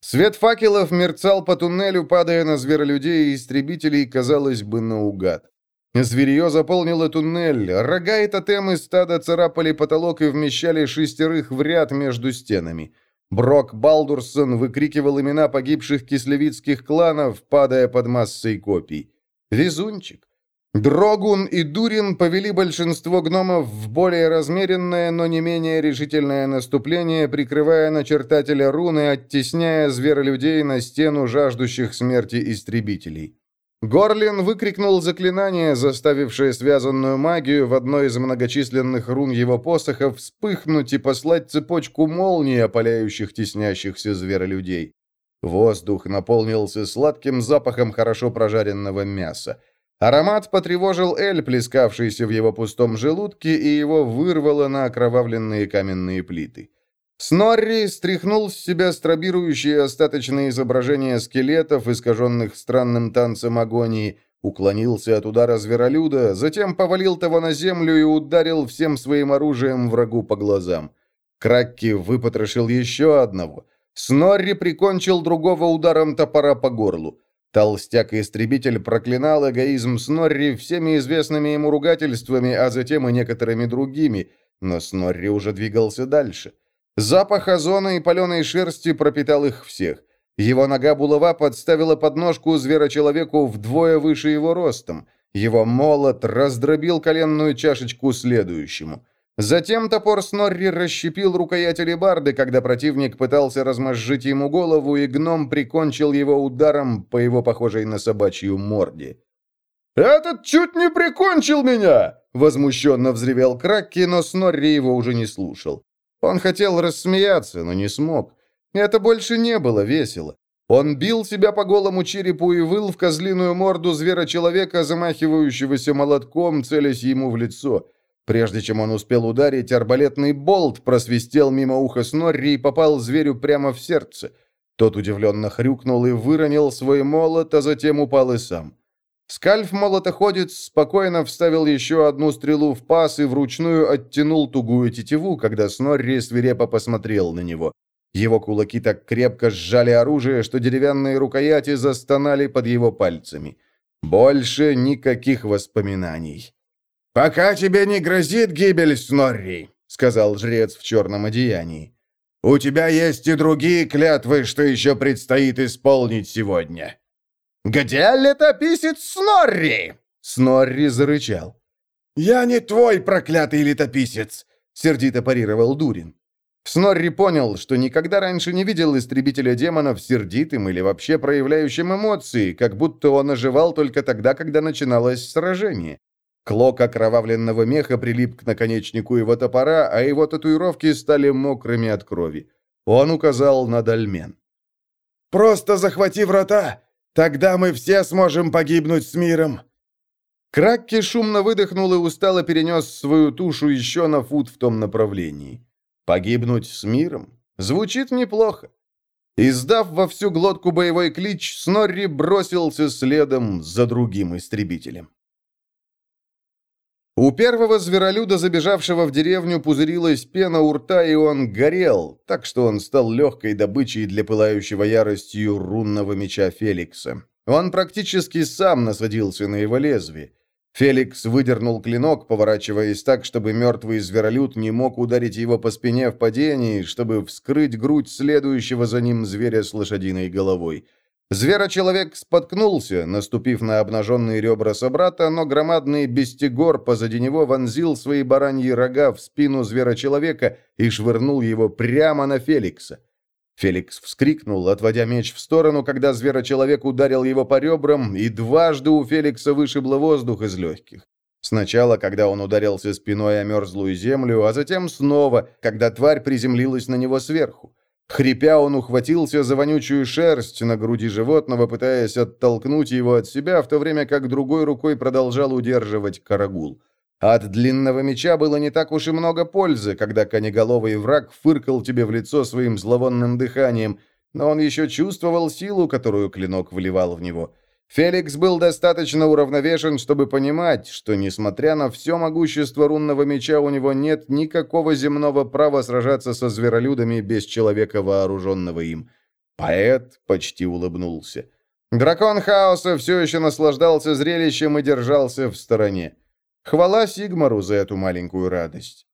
Свет факелов мерцал по туннелю, падая на зверолюдей и истребителей, казалось бы, наугад. Зверье заполнило туннель, рога и тотемы стада царапали потолок и вмещали шестерых в ряд между стенами. Брок Балдурсон выкрикивал имена погибших кислевицких кланов, падая под массой копий. Везунчик. Дрогун и Дурин повели большинство гномов в более размеренное, но не менее решительное наступление, прикрывая начертателя руны, оттесняя зверолюдей на стену жаждущих смерти истребителей. Горлин выкрикнул заклинание, заставившее связанную магию в одной из многочисленных рун его посоха вспыхнуть и послать цепочку молний, опаляющих теснящихся зверолюдей. Воздух наполнился сладким запахом хорошо прожаренного мяса. Аромат потревожил Эль, плескавшийся в его пустом желудке, и его вырвало на окровавленные каменные плиты. Снорри стряхнул с себя стробирующие остаточные изображения скелетов, искаженных странным танцем агонии, уклонился от удара зверолюда, затем повалил того на землю и ударил всем своим оружием врагу по глазам. Кракки выпотрошил еще одного. Снорри прикончил другого ударом топора по горлу. Толстяк-истребитель проклинал эгоизм Снорри всеми известными ему ругательствами, а затем и некоторыми другими, но Снорри уже двигался дальше. Запах озона и паленой шерсти пропитал их всех. Его нога булава подставила подножку зверочеловеку вдвое выше его ростом. Его молот раздробил коленную чашечку следующему. Затем топор Снорри расщепил рукоять алебарды, когда противник пытался размозжить ему голову, и гном прикончил его ударом по его похожей на собачью морде. «Этот чуть не прикончил меня!» Возмущенно взревел Кракки, но Снорри его уже не слушал. Он хотел рассмеяться, но не смог. Это больше не было весело. Он бил себя по голому черепу и выл в козлиную морду звера-человека, замахивающегося молотком, целясь ему в лицо. Прежде чем он успел ударить, арбалетный болт просвистел мимо уха Снорри и попал зверю прямо в сердце. Тот удивленно хрюкнул и выронил свой молот, а затем упал и сам. Скальф-молотоходец спокойно вставил еще одну стрелу в паз и вручную оттянул тугую тетиву, когда Снорри свирепо посмотрел на него. Его кулаки так крепко сжали оружие, что деревянные рукояти застонали под его пальцами. Больше никаких воспоминаний. «Пока тебе не грозит гибель, Снорри», — сказал жрец в черном одеянии. «У тебя есть и другие клятвы, что еще предстоит исполнить сегодня». «Где летописец Снорри?» Снорри зарычал. «Я не твой проклятый летописец», — сердито парировал Дурин. Снорри понял, что никогда раньше не видел истребителя демонов сердитым или вообще проявляющим эмоции, как будто он оживал только тогда, когда начиналось сражение. Клок окровавленного меха прилип к наконечнику его топора, а его татуировки стали мокрыми от крови. Он указал на дольмен. «Просто захвати врата! Тогда мы все сможем погибнуть с миром!» Кракки шумно выдохнул и устало перенес свою тушу еще на фут в том направлении. «Погибнуть с миром? Звучит неплохо!» Издав во всю глотку боевой клич, Снорри бросился следом за другим истребителем. У первого зверолюда, забежавшего в деревню, пузырилась пена у рта, и он горел, так что он стал легкой добычей для пылающего яростью рунного меча Феликса. Он практически сам насадился на его лезвие. Феликс выдернул клинок, поворачиваясь так, чтобы мертвый зверолюд не мог ударить его по спине в падении, чтобы вскрыть грудь следующего за ним зверя с лошадиной головой. Зверочеловек споткнулся, наступив на обнаженные ребра собрата, но громадный бестигор позади него вонзил свои бараньи рога в спину зверочеловека и швырнул его прямо на Феликса. Феликс вскрикнул, отводя меч в сторону, когда зверочеловек ударил его по ребрам, и дважды у Феликса вышибло воздух из легких. Сначала, когда он ударился спиной о мерзлую землю, а затем снова, когда тварь приземлилась на него сверху. Хрипя, он ухватился за вонючую шерсть на груди животного, пытаясь оттолкнуть его от себя, в то время как другой рукой продолжал удерживать карагул. От длинного меча было не так уж и много пользы, когда конеголовый враг фыркал тебе в лицо своим зловонным дыханием, но он еще чувствовал силу, которую клинок вливал в него. Феликс был достаточно уравновешен, чтобы понимать, что, несмотря на все могущество рунного меча, у него нет никакого земного права сражаться со зверолюдами без человека, вооруженного им. Поэт почти улыбнулся. Дракон Хаоса все еще наслаждался зрелищем и держался в стороне. Хвала Сигмару за эту маленькую радость.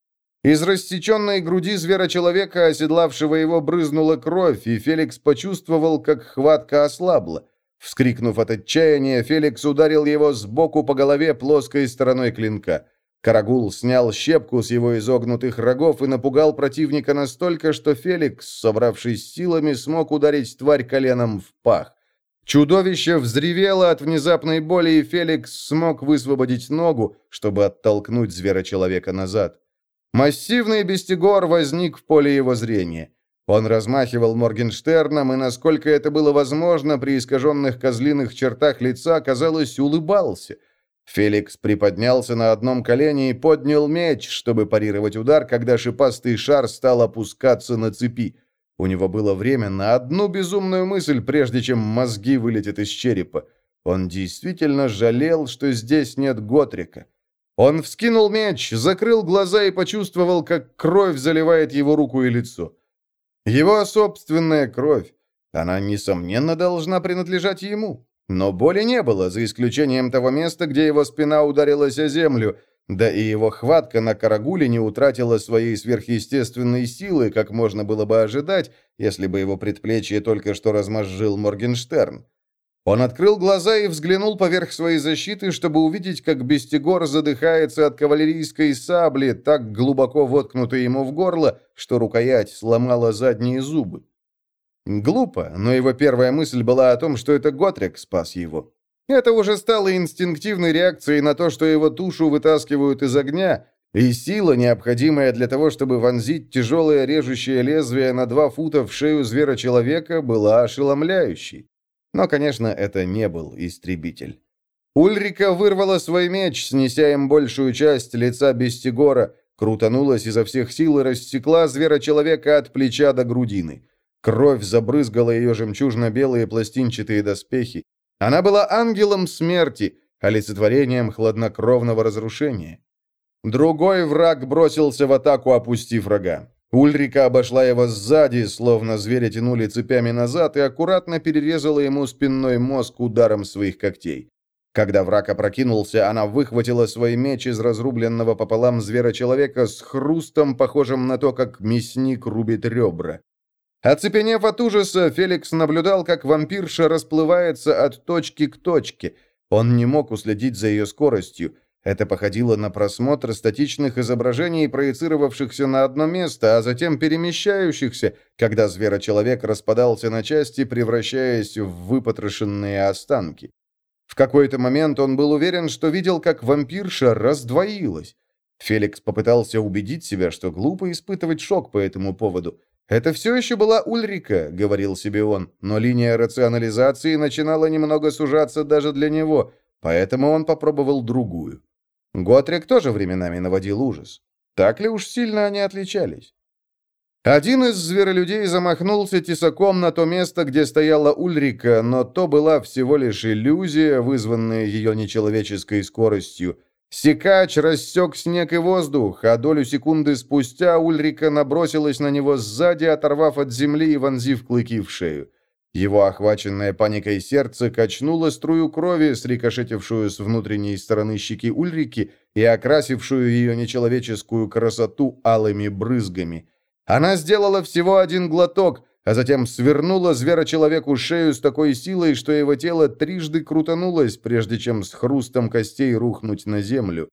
Из рассеченной груди зверочеловека, оседлавшего его, брызнула кровь, и Феликс почувствовал, как хватка ослабла. Вскрикнув от отчаяния, Феликс ударил его сбоку по голове плоской стороной клинка. Карагул снял щепку с его изогнутых рогов и напугал противника настолько, что Феликс, собравшись силами, смог ударить тварь коленом в пах. Чудовище взревело от внезапной боли, и Феликс смог высвободить ногу, чтобы оттолкнуть зверочеловека назад. Массивный бестигор возник в поле его зрения. Он размахивал Моргенштерном, и, насколько это было возможно, при искаженных козлиных чертах лица, казалось, улыбался. Феликс приподнялся на одном колене и поднял меч, чтобы парировать удар, когда шипастый шар стал опускаться на цепи. У него было время на одну безумную мысль, прежде чем мозги вылетят из черепа. Он действительно жалел, что здесь нет Готрика. Он вскинул меч, закрыл глаза и почувствовал, как кровь заливает его руку и лицо. Его собственная кровь. Она, несомненно, должна принадлежать ему. Но боли не было, за исключением того места, где его спина ударилась о землю, да и его хватка на карагуле не утратила своей сверхъестественной силы, как можно было бы ожидать, если бы его предплечье только что размозжил Моргенштерн. Он открыл глаза и взглянул поверх своей защиты, чтобы увидеть, как Бестигор задыхается от кавалерийской сабли, так глубоко воткнутой ему в горло, что рукоять сломала задние зубы. Глупо, но его первая мысль была о том, что это Готрик спас его. Это уже стало инстинктивной реакцией на то, что его тушу вытаскивают из огня, и сила, необходимая для того, чтобы вонзить тяжелое режущее лезвие на два фута в шею звера-человека, была ошеломляющей. Но, конечно, это не был истребитель. Ульрика вырвала свой меч, снеся им большую часть лица Бестигора, крутанулась изо всех сил и рассекла звера-человека от плеча до грудины. Кровь забрызгала ее жемчужно-белые пластинчатые доспехи. Она была ангелом смерти, олицетворением хладнокровного разрушения. Другой враг бросился в атаку, опустив врага. Ульрика обошла его сзади, словно зверя тянули цепями назад, и аккуратно перерезала ему спинной мозг ударом своих когтей. Когда враг опрокинулся, она выхватила свой меч из разрубленного пополам звера-человека с хрустом, похожим на то, как мясник рубит ребра. Оцепенев от ужаса, Феликс наблюдал, как вампирша расплывается от точки к точке. Он не мог уследить за ее скоростью. Это походило на просмотр статичных изображений, проецировавшихся на одно место, а затем перемещающихся, когда зверочеловек распадался на части, превращаясь в выпотрошенные останки. В какой-то момент он был уверен, что видел, как вампирша раздвоилась. Феликс попытался убедить себя, что глупо испытывать шок по этому поводу. «Это все еще была Ульрика», — говорил себе он, но линия рационализации начинала немного сужаться даже для него, поэтому он попробовал другую. Готрик тоже временами наводил ужас. Так ли уж сильно они отличались? Один из зверолюдей замахнулся тесаком на то место, где стояла Ульрика, но то была всего лишь иллюзия, вызванная ее нечеловеческой скоростью. Секач рассек снег и воздух, а долю секунды спустя Ульрика набросилась на него сзади, оторвав от земли и вонзив клыки в шею. Его охваченное паникой сердце качнуло струю крови, срикошетившую с внутренней стороны щеки Ульрики и окрасившую ее нечеловеческую красоту алыми брызгами. Она сделала всего один глоток, а затем свернула зверочеловеку шею с такой силой, что его тело трижды крутанулось, прежде чем с хрустом костей рухнуть на землю.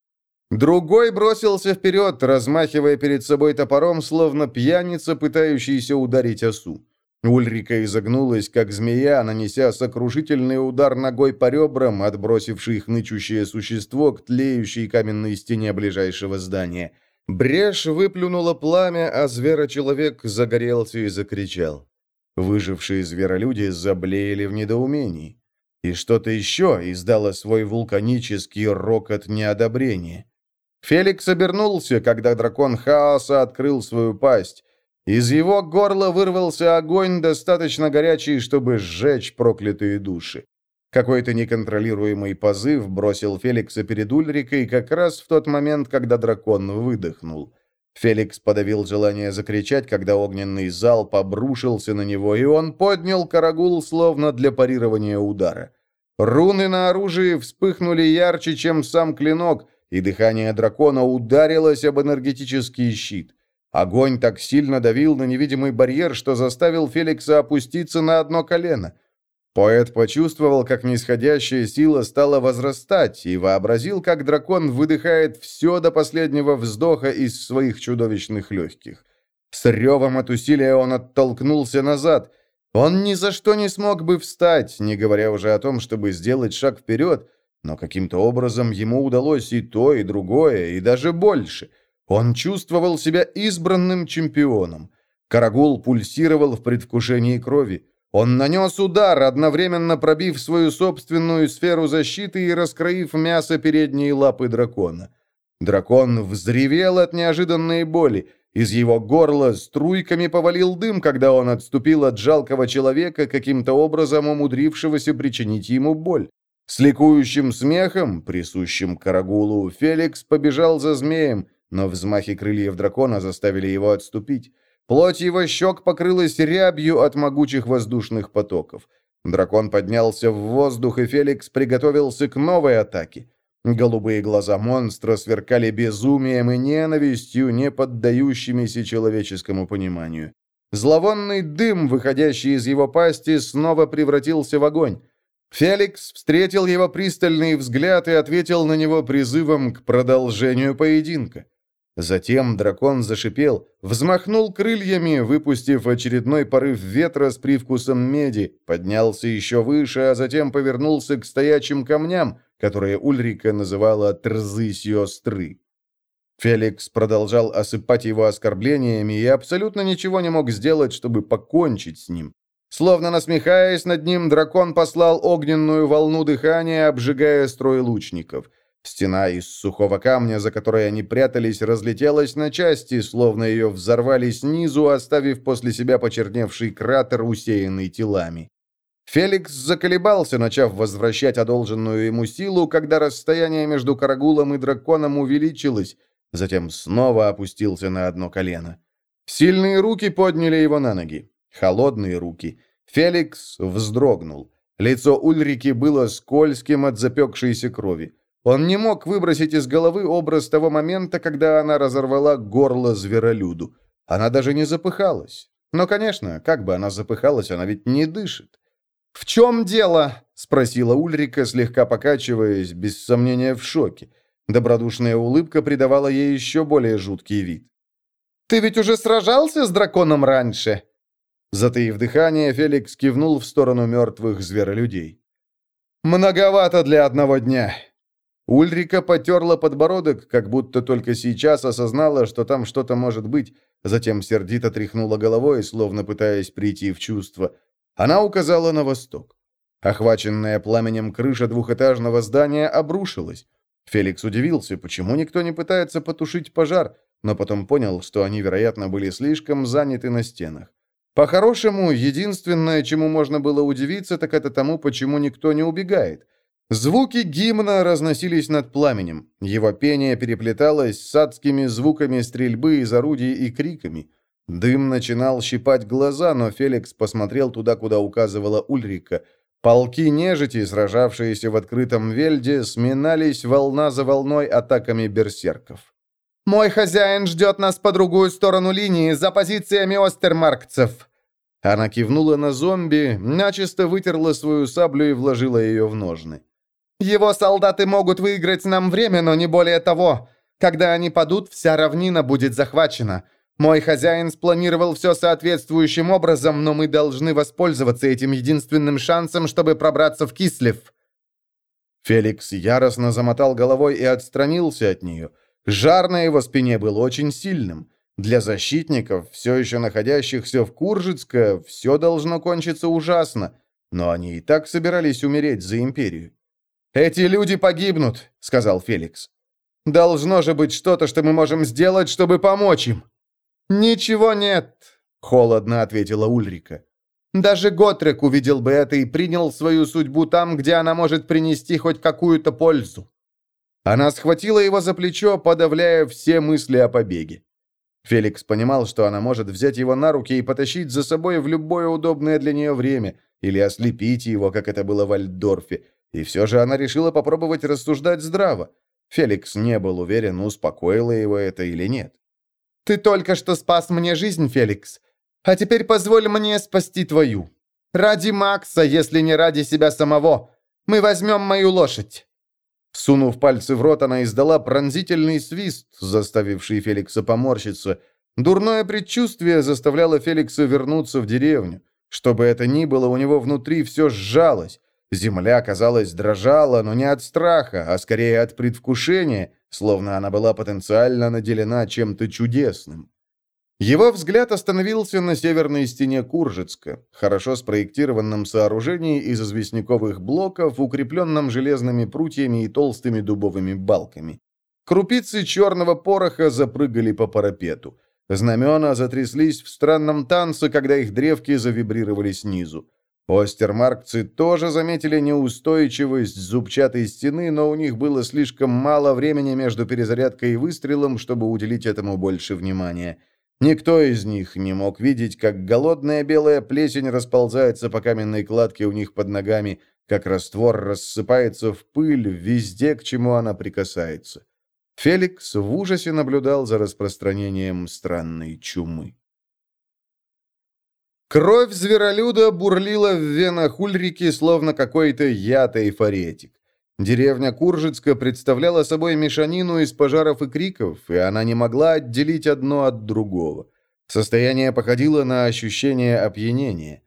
Другой бросился вперед, размахивая перед собой топором, словно пьяница, пытающийся ударить осу. Ульрика изогнулась, как змея, нанеся сокрушительный удар ногой по ребрам, отбросивший их нычущее существо к тлеющей каменной стене ближайшего здания. Брешь выплюнула пламя, а зверочеловек загорелся и закричал. Выжившие зверолюди заблеяли в недоумении. И что-то еще издало свой вулканический рокот неодобрения. Феликс обернулся, когда дракон хаоса открыл свою пасть. Из его горла вырвался огонь, достаточно горячий, чтобы сжечь проклятые души. Какой-то неконтролируемый позыв бросил Феликса перед Ульрикой как раз в тот момент, когда дракон выдохнул. Феликс подавил желание закричать, когда огненный залп обрушился на него, и он поднял карагул, словно для парирования удара. Руны на оружии вспыхнули ярче, чем сам клинок, и дыхание дракона ударилось об энергетический щит. Огонь так сильно давил на невидимый барьер, что заставил Феликса опуститься на одно колено. Поэт почувствовал, как нисходящая сила стала возрастать, и вообразил, как дракон выдыхает все до последнего вздоха из своих чудовищных легких. С ревом от усилия он оттолкнулся назад. Он ни за что не смог бы встать, не говоря уже о том, чтобы сделать шаг вперед, но каким-то образом ему удалось и то, и другое, и даже больше — он чувствовал себя избранным чемпионом. Карагул пульсировал в предвкушении крови. Он нанес удар, одновременно пробив свою собственную сферу защиты и раскроив мясо передней лапы дракона. Дракон взревел от неожиданной боли. Из его горла струйками повалил дым, когда он отступил от жалкого человека, каким-то образом умудрившегося причинить ему боль. С ликующим смехом, присущим Карагулу, Феликс побежал за змеем, но взмахи крыльев дракона заставили его отступить. Плоть его щек покрылась рябью от могучих воздушных потоков. Дракон поднялся в воздух, и Феликс приготовился к новой атаке. Голубые глаза монстра сверкали безумием и ненавистью, не поддающимися человеческому пониманию. Зловонный дым, выходящий из его пасти, снова превратился в огонь. Феликс встретил его пристальный взгляд и ответил на него призывом к продолжению поединка. Затем дракон зашипел, взмахнул крыльями, выпустив очередной порыв ветра с привкусом меди, поднялся еще выше, а затем повернулся к стоячим камням, которые Ульрика называла «трзы сестры». Феликс продолжал осыпать его оскорблениями и абсолютно ничего не мог сделать, чтобы покончить с ним. Словно насмехаясь над ним, дракон послал огненную волну дыхания, обжигая строй лучников – Стена из сухого камня, за которой они прятались, разлетелась на части, словно ее взорвали снизу, оставив после себя почерневший кратер, усеянный телами. Феликс заколебался, начав возвращать одолженную ему силу, когда расстояние между Карагулом и драконом увеличилось, затем снова опустился на одно колено. Сильные руки подняли его на ноги. Холодные руки. Феликс вздрогнул. Лицо Ульрики было скользким от запекшейся крови. Он не мог выбросить из головы образ того момента, когда она разорвала горло зверолюду. Она даже не запыхалась. Но, конечно, как бы она запыхалась, она ведь не дышит. «В чем дело?» — спросила Ульрика, слегка покачиваясь, без сомнения в шоке. Добродушная улыбка придавала ей еще более жуткий вид. «Ты ведь уже сражался с драконом раньше?» Затаив дыхание, Феликс кивнул в сторону мертвых зверолюдей. «Многовато для одного дня. Ульрика потерла подбородок, как будто только сейчас осознала, что там что-то может быть, затем сердито тряхнула головой, словно пытаясь прийти в чувство. Она указала на восток. Охваченная пламенем крыша двухэтажного здания обрушилась. Феликс удивился, почему никто не пытается потушить пожар, но потом понял, что они, вероятно, были слишком заняты на стенах. По-хорошему, единственное, чему можно было удивиться, так это тому, почему никто не убегает. Звуки гимна разносились над пламенем. Его пение переплеталось с адскими звуками стрельбы из орудий и криками. Дым начинал щипать глаза, но Феликс посмотрел туда, куда указывала Ульрика. Полки нежити, сражавшиеся в открытом вельде, сминались волна за волной атаками берсерков. «Мой хозяин ждет нас по другую сторону линии, за позициями остермаркцев!» Она кивнула на зомби, начисто вытерла свою саблю и вложила ее в ножны. Его солдаты могут выиграть нам время, но не более того. Когда они падут, вся равнина будет захвачена. Мой хозяин спланировал все соответствующим образом, но мы должны воспользоваться этим единственным шансом, чтобы пробраться в Кислев». Феликс яростно замотал головой и отстранился от нее. Жар на его спине был очень сильным. Для защитников, все еще находящихся в Куржицке, все должно кончиться ужасно, но они и так собирались умереть за империю. «Эти люди погибнут», — сказал Феликс. «Должно же быть что-то, что мы можем сделать, чтобы помочь им». «Ничего нет», — холодно ответила Ульрика. «Даже Готрек увидел бы это и принял свою судьбу там, где она может принести хоть какую-то пользу». Она схватила его за плечо, подавляя все мысли о побеге. Феликс понимал, что она может взять его на руки и потащить за собой в любое удобное для нее время, или ослепить его, как это было в Альдорфе, и все же она решила попробовать рассуждать здраво. Феликс не был уверен, успокоило его это или нет. «Ты только что спас мне жизнь, Феликс. А теперь позволь мне спасти твою. Ради Макса, если не ради себя самого. Мы возьмем мою лошадь». Сунув пальцы в рот, она издала пронзительный свист, заставивший Феликса поморщиться. Дурное предчувствие заставляло Феликса вернуться в деревню. Что бы это ни было, у него внутри все сжалось. Земля, казалось, дрожала, но не от страха, а скорее от предвкушения, словно она была потенциально наделена чем-то чудесным. Его взгляд остановился на северной стене Куржицка, хорошо спроектированном сооружении из известняковых блоков, укрепленном железными прутьями и толстыми дубовыми балками. Крупицы черного пороха запрыгали по парапету. Знамена затряслись в странном танце, когда их древки завибрировали снизу. Остермаркцы тоже заметили неустойчивость зубчатой стены, но у них было слишком мало времени между перезарядкой и выстрелом, чтобы уделить этому больше внимания. Никто из них не мог видеть, как голодная белая плесень расползается по каменной кладке у них под ногами, как раствор рассыпается в пыль везде, к чему она прикасается. Феликс в ужасе наблюдал за распространением странной чумы. Кровь зверолюда бурлила в венах Ульрики, словно какой-то яд эйфоретик. Деревня Куржицка представляла собой мешанину из пожаров и криков, и она не могла отделить одно от другого. Состояние походило на ощущение опьянения.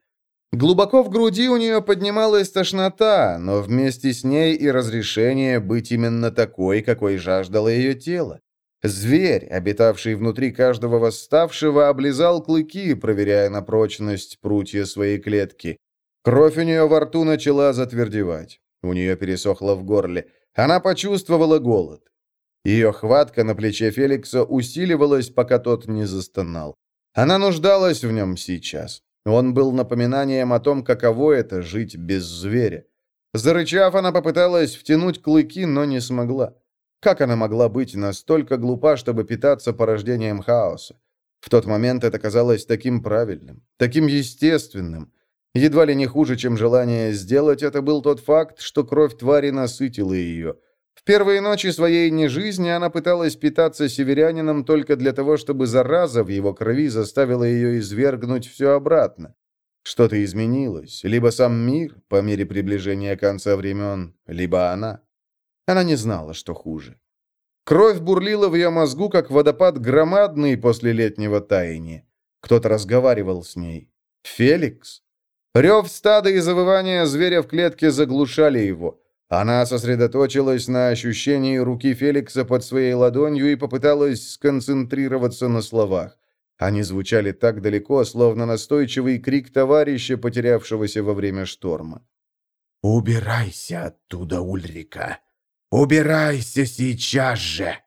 Глубоко в груди у нее поднималась тошнота, но вместе с ней и разрешение быть именно такой, какой жаждало ее тело. Зверь, обитавший внутри каждого восставшего, облизал клыки, проверяя на прочность прутья своей клетки. Кровь у нее во рту начала затвердевать. У нее пересохло в горле. Она почувствовала голод. Ее хватка на плече Феликса усиливалась, пока тот не застонал. Она нуждалась в нем сейчас. Он был напоминанием о том, каково это — жить без зверя. Зарычав, она попыталась втянуть клыки, но не смогла. Как она могла быть настолько глупа, чтобы питаться порождением хаоса? В тот момент это казалось таким правильным, таким естественным. Едва ли не хуже, чем желание сделать это был тот факт, что кровь твари насытила ее. В первые ночи своей нежизни она пыталась питаться северянином только для того, чтобы зараза в его крови заставила ее извергнуть все обратно. Что-то изменилось, либо сам мир по мере приближения конца времен, либо она. Она не знала, что хуже. Кровь бурлила в ее мозгу, как водопад громадный после летнего таяния. Кто-то разговаривал с ней. Феликс? Рев стада и завывание зверя в клетке заглушали его. Она сосредоточилась на ощущении руки Феликса под своей ладонью и попыталась сконцентрироваться на словах. Они звучали так далеко, словно настойчивый крик товарища, потерявшегося во время шторма. «Убирайся оттуда, Ульрика! Убирайся сейчас же!»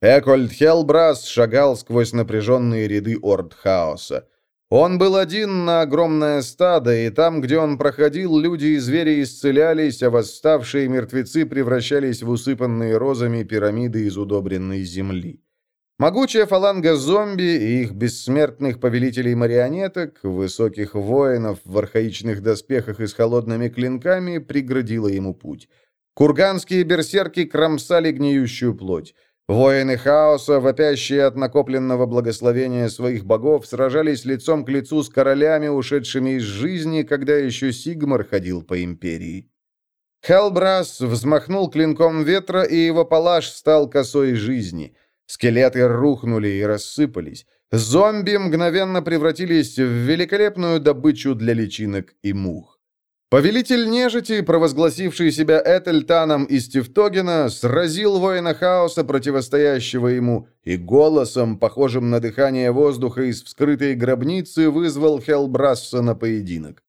Экольд Хелбрас шагал сквозь напряженные ряды орд хаоса. Он был один на огромное стадо, и там, где он проходил, люди и звери исцелялись, а восставшие мертвецы превращались в усыпанные розами пирамиды из удобренной земли. Могучая фаланга зомби и их бессмертных повелителей-марионеток, высоких воинов в архаичных доспехах и с холодными клинками, преградила ему путь. Курганские берсерки кромсали гниющую плоть. Воины хаоса, вопящие от накопленного благословения своих богов, сражались лицом к лицу с королями, ушедшими из жизни, когда еще Сигмар ходил по империи. Хелбрас взмахнул клинком ветра, и его палаш стал косой жизни. Скелеты рухнули и рассыпались. Зомби мгновенно превратились в великолепную добычу для личинок и мух. Повелитель нежити, провозгласивший себя Этельтаном из Тевтогена, сразил воина хаоса, противостоящего ему, и голосом, похожим на дыхание воздуха из вскрытой гробницы, вызвал Хелбрасса на поединок.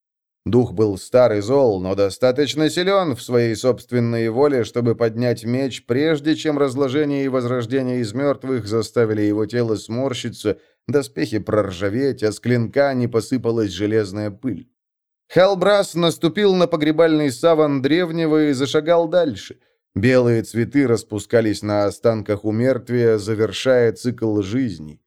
Дух был старый зол, но достаточно силен в своей собственной воле, чтобы поднять меч, прежде чем разложение и возрождение из мертвых заставили его тело сморщиться, доспехи проржаветь, а с клинка не посыпалась железная пыль. Хелбрас наступил на погребальный саван древнего и зашагал дальше. Белые цветы распускались на останках у мертвия, завершая цикл жизни.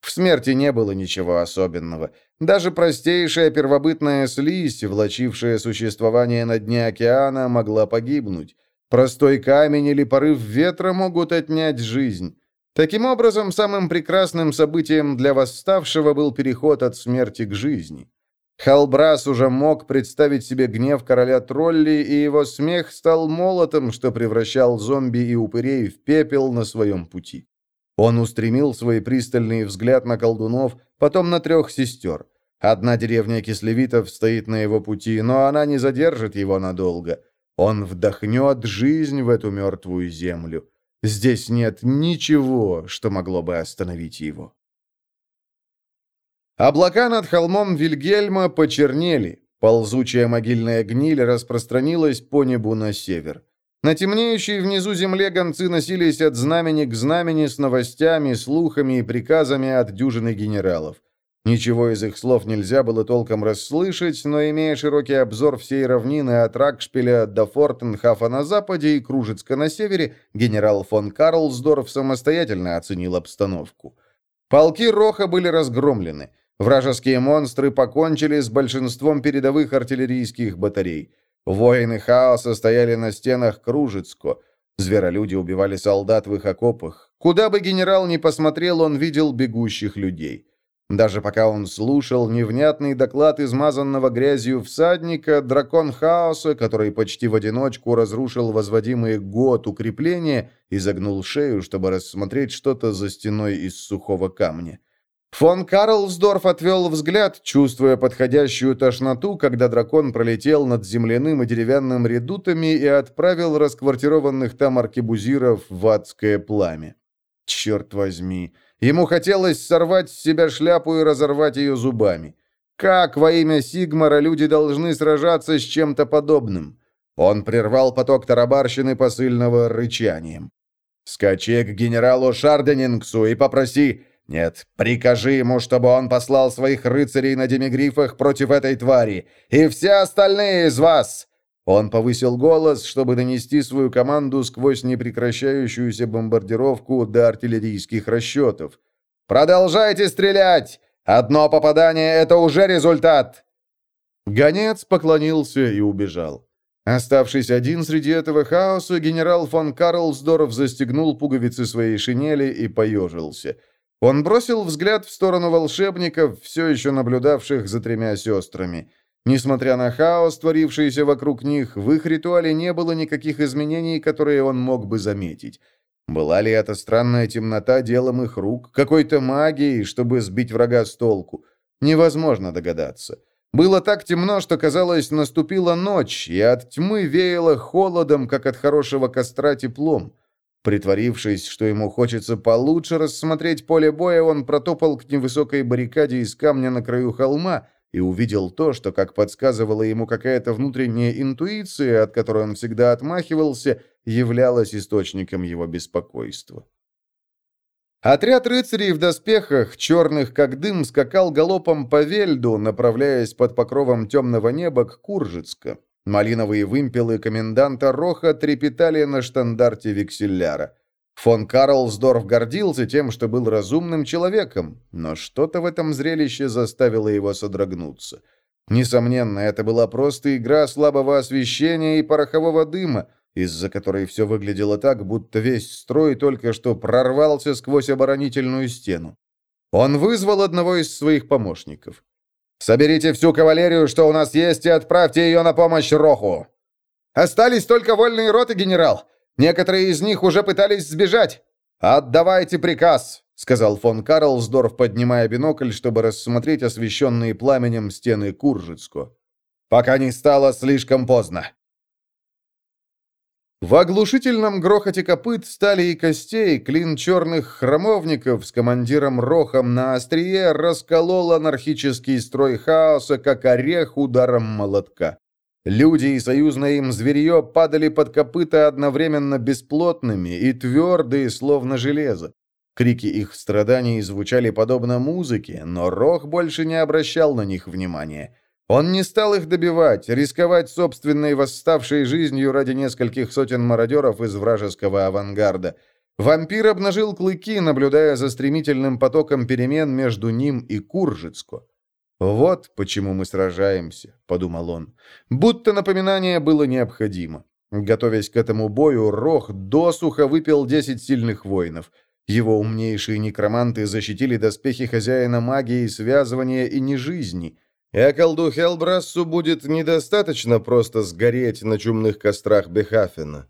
В смерти не было ничего особенного. Даже простейшая первобытная слизь, влачившая существование на дне океана, могла погибнуть. Простой камень или порыв ветра могут отнять жизнь. Таким образом, самым прекрасным событием для восставшего был переход от смерти к жизни. Халбрас уже мог представить себе гнев короля троллей, и его смех стал молотом, что превращал зомби и упырей в пепел на своем пути. Он устремил свой пристальный взгляд на колдунов, потом на трех сестер. Одна деревня кислевитов стоит на его пути, но она не задержит его надолго. Он вдохнет жизнь в эту мертвую землю. Здесь нет ничего, что могло бы остановить его. Облака над холмом Вильгельма почернели. Ползучая могильная гниль распространилась по небу на север. На темнеющей внизу земле гонцы носились от знамени к знамени с новостями, слухами и приказами от дюжины генералов. Ничего из их слов нельзя было толком расслышать, но, имея широкий обзор всей равнины от Ракшпиля до Фортенхафа на западе и Кружицка на севере, генерал фон Карлсдорф самостоятельно оценил обстановку. Полки Роха были разгромлены. Вражеские монстры покончили с большинством передовых артиллерийских батарей. Воины хаоса стояли на стенах Кружицко. Зверолюди убивали солдат в их окопах. Куда бы генерал ни посмотрел, он видел бегущих людей. Даже пока он слушал невнятный доклад измазанного грязью всадника, дракон хаоса, который почти в одиночку разрушил возводимые год укрепления, изогнул шею, чтобы рассмотреть что-то за стеной из сухого камня. Фон Карлсдорф отвел взгляд, чувствуя подходящую тошноту, когда дракон пролетел над земляным и деревянным редутами и отправил расквартированных там аркебузиров в адское пламя. Черт возьми! Ему хотелось сорвать с себя шляпу и разорвать ее зубами. Как во имя Сигмара люди должны сражаться с чем-то подобным? Он прервал поток тарабарщины посыльного рычанием. «Скачи к генералу Шарденингсу и попроси... Нет, прикажи ему, чтобы он послал своих рыцарей на демигрифах против этой твари. И все остальные из вас!» Он повысил голос, чтобы донести свою команду сквозь непрекращающуюся бомбардировку до артиллерийских расчетов. «Продолжайте стрелять! Одно попадание — это уже результат!» Гонец поклонился и убежал. Оставшись один среди этого хаоса, генерал фон Карлсдорф застегнул пуговицы своей шинели и поежился. Он бросил взгляд в сторону волшебников, все еще наблюдавших за тремя сестрами. Несмотря на хаос, творившийся вокруг них, в их ритуале не было никаких изменений, которые он мог бы заметить. Была ли эта странная темнота делом их рук, какой-то магией, чтобы сбить врага с толку? Невозможно догадаться. Было так темно, что, казалось, наступила ночь, и от тьмы веяло холодом, как от хорошего костра теплом. Притворившись, что ему хочется получше рассмотреть поле боя, он протопал к невысокой баррикаде из камня на краю холма, и увидел то, что, как подсказывала ему какая-то внутренняя интуиция, от которой он всегда отмахивался, являлось источником его беспокойства. Отряд рыцарей в доспехах, черных как дым, скакал галопом по Вельду, направляясь под покровом темного неба к Куржицка. Малиновые вымпелы коменданта Роха трепетали на штандарте векселяра. Фон Карлсдорф гордился тем, что был разумным человеком, но что-то в этом зрелище заставило его содрогнуться. Несомненно, это была просто игра слабого освещения и порохового дыма, из-за которой все выглядело так, будто весь строй только что прорвался сквозь оборонительную стену. Он вызвал одного из своих помощников. «Соберите всю кавалерию, что у нас есть, и отправьте ее на помощь Роху!» «Остались только вольные роты, генерал! Некоторые из них уже пытались сбежать. Отдавайте приказ, сказал фон Карлсдорф, поднимая бинокль, чтобы рассмотреть освещенные пламенем стены Куржицко. Пока не стало слишком поздно. В оглушительном грохоте копыт, стали и костей, клин черных храмовников с командиром Рохом на острие расколол анархический строй хаоса, как орех ударом молотка. Люди и союзное им зверье падали под копыта одновременно бесплотными и твердые, словно железо. Крики их страданий звучали подобно музыке, но Рох больше не обращал на них внимания. Он не стал их добивать, рисковать собственной восставшей жизнью ради нескольких сотен мародеров из вражеского авангарда. Вампир обнажил клыки, наблюдая за стремительным потоком перемен между ним и Куржицко. «Вот почему мы сражаемся», — подумал он. Будто напоминание было необходимо. Готовясь к этому бою, Рох досуха выпил десять сильных воинов. Его умнейшие некроманты защитили доспехи хозяина магии, связывания и нежизни. Эколду Хелбрассу будет недостаточно просто сгореть на чумных кострах Бехафена.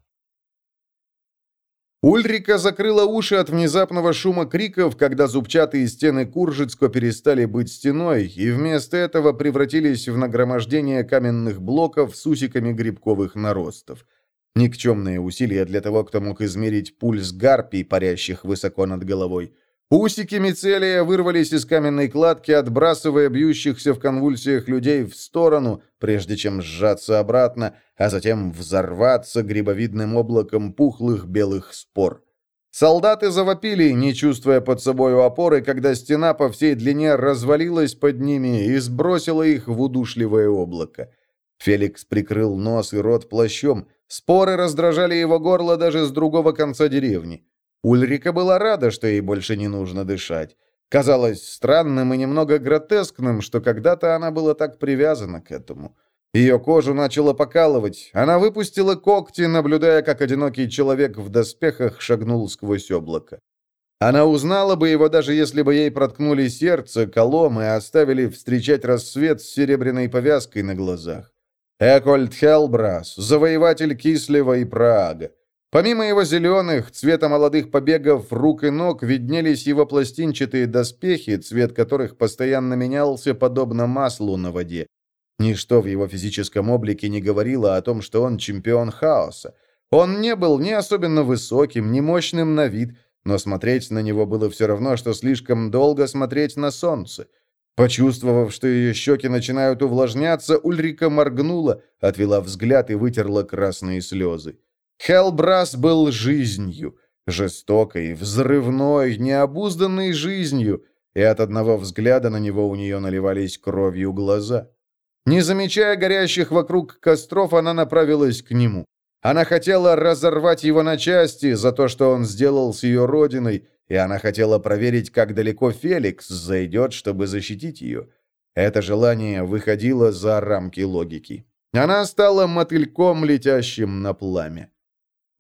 Ульрика закрыла уши от внезапного шума криков, когда зубчатые стены Куржицко перестали быть стеной, и вместо этого превратились в нагромождение каменных блоков с усиками грибковых наростов. Никчемные усилия для того, кто мог измерить пульс гарпий, парящих высоко над головой. Усики мицелия вырвались из каменной кладки, отбрасывая бьющихся в конвульсиях людей в сторону, прежде чем сжаться обратно, а затем взорваться грибовидным облаком пухлых белых спор. Солдаты завопили, не чувствуя под собой опоры, когда стена по всей длине развалилась под ними и сбросила их в удушливое облако. Феликс прикрыл нос и рот плащом. Споры раздражали его горло даже с другого конца деревни. Ульрика была рада, что ей больше не нужно дышать. Казалось странным и немного гротескным, что когда-то она была так привязана к этому. Ее кожу начало покалывать. Она выпустила когти, наблюдая, как одинокий человек в доспехах шагнул сквозь облако. Она узнала бы его, даже если бы ей проткнули сердце колом и оставили встречать рассвет с серебряной повязкой на глазах. Экольд Хелбрас, завоеватель Кислева и Праага. Помимо его зеленых, цвета молодых побегов рук и ног, виднелись его пластинчатые доспехи, цвет которых постоянно менялся, подобно маслу на воде. Ничто в его физическом облике не говорило о том, что он чемпион хаоса. Он не был ни особенно высоким, ни мощным на вид, но смотреть на него было все равно, что слишком долго смотреть на солнце. Почувствовав, что ее щеки начинают увлажняться, Ульрика моргнула, отвела взгляд и вытерла красные слезы. Хелбрас был жизнью, жестокой, взрывной, необузданной жизнью, и от одного взгляда на него у нее наливались кровью глаза. Не замечая горящих вокруг костров, она направилась к нему. Она хотела разорвать его на части за то, что он сделал с ее родиной, и она хотела проверить, как далеко Феликс зайдет, чтобы защитить ее. Это желание выходило за рамки логики. Она стала мотыльком, летящим на пламя.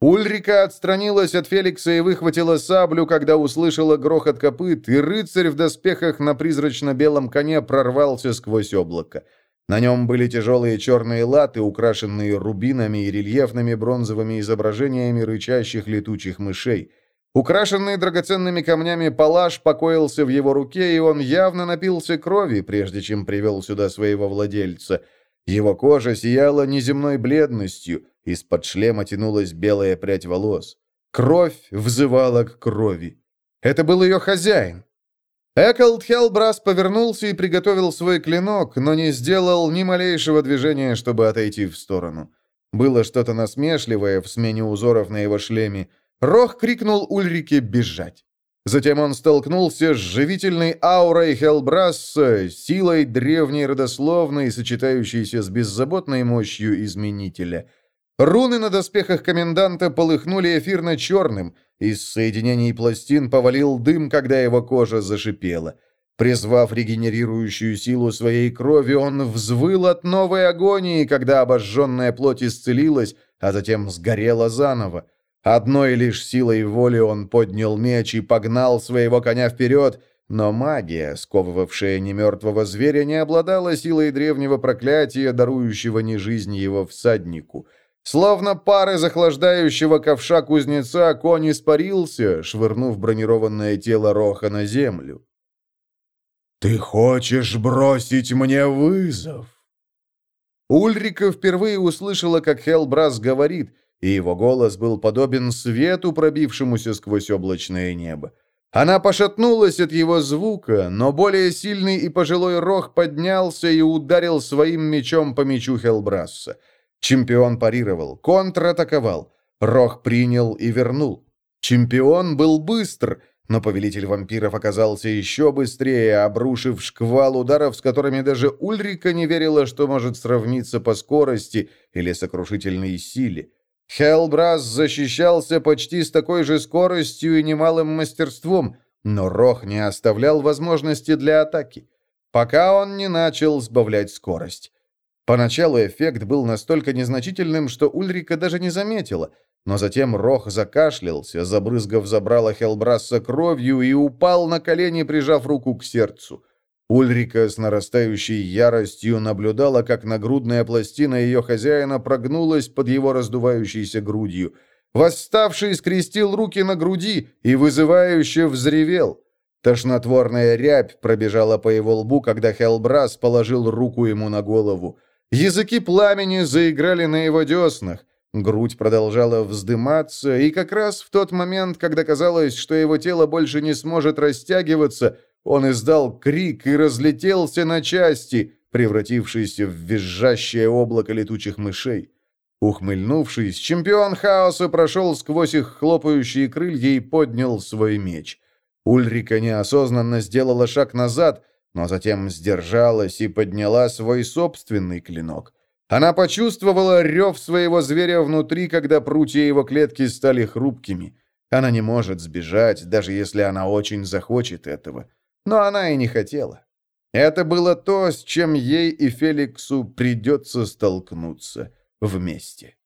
Ульрика отстранилась от Феликса и выхватила саблю, когда услышала грохот копыт, и рыцарь в доспехах на призрачно-белом коне прорвался сквозь облако. На нем были тяжелые черные латы, украшенные рубинами и рельефными бронзовыми изображениями рычащих летучих мышей. Украшенный драгоценными камнями палаш покоился в его руке, и он явно напился крови, прежде чем привел сюда своего владельца. Его кожа сияла неземной бледностью, из-под шлема тянулась белая прядь волос. Кровь взывала к крови. Это был ее хозяин. Эколд Хелбрас повернулся и приготовил свой клинок, но не сделал ни малейшего движения, чтобы отойти в сторону. Было что-то насмешливое в смене узоров на его шлеме. Рох крикнул Ульрике бежать. Затем он столкнулся с живительной аурой Хелбрасса, силой древней родословной, сочетающейся с беззаботной мощью изменителя. Руны на доспехах коменданта полыхнули эфирно-черным, из соединений пластин повалил дым, когда его кожа зашипела. Призвав регенерирующую силу своей крови, он взвыл от новой агонии, когда обожженная плоть исцелилась, а затем сгорела заново. Одной лишь силой воли он поднял меч и погнал своего коня вперед, но магия, сковывавшая немертвого зверя, не обладала силой древнего проклятия, дарующего не жизнь его всаднику — Словно пары захлаждающего ковша кузнеца, конь испарился, швырнув бронированное тело Роха на землю. «Ты хочешь бросить мне вызов?» Ульрика впервые услышала, как Хелбрас говорит, и его голос был подобен свету, пробившемуся сквозь облачное небо. Она пошатнулась от его звука, но более сильный и пожилой Рох поднялся и ударил своим мечом по мечу Хелбрасса. Чемпион парировал, контратаковал. Рох принял и вернул. Чемпион был быстр, но повелитель вампиров оказался еще быстрее, обрушив шквал ударов, с которыми даже Ульрика не верила, что может сравниться по скорости или сокрушительной силе. Хелбрас защищался почти с такой же скоростью и немалым мастерством, но Рох не оставлял возможности для атаки, пока он не начал сбавлять скорость. Поначалу эффект был настолько незначительным, что Ульрика даже не заметила, но затем Рох закашлялся, забрызгав забрала Хелбрасса кровью и упал на колени, прижав руку к сердцу. Ульрика с нарастающей яростью наблюдала, как нагрудная пластина ее хозяина прогнулась под его раздувающейся грудью. Восставший скрестил руки на груди и вызывающе взревел. Тошнотворная рябь пробежала по его лбу, когда Хелбрас положил руку ему на голову. Языки пламени заиграли на его деснах. Грудь продолжала вздыматься, и как раз в тот момент, когда казалось, что его тело больше не сможет растягиваться, он издал крик и разлетелся на части, превратившись в визжащее облако летучих мышей. Ухмыльнувшись, чемпион хаоса прошел сквозь их хлопающие крылья и поднял свой меч. Ульрика неосознанно сделала шаг назад — но затем сдержалась и подняла свой собственный клинок. Она почувствовала рев своего зверя внутри, когда прутья его клетки стали хрупкими. Она не может сбежать, даже если она очень захочет этого. Но она и не хотела. Это было то, с чем ей и Феликсу придется столкнуться вместе.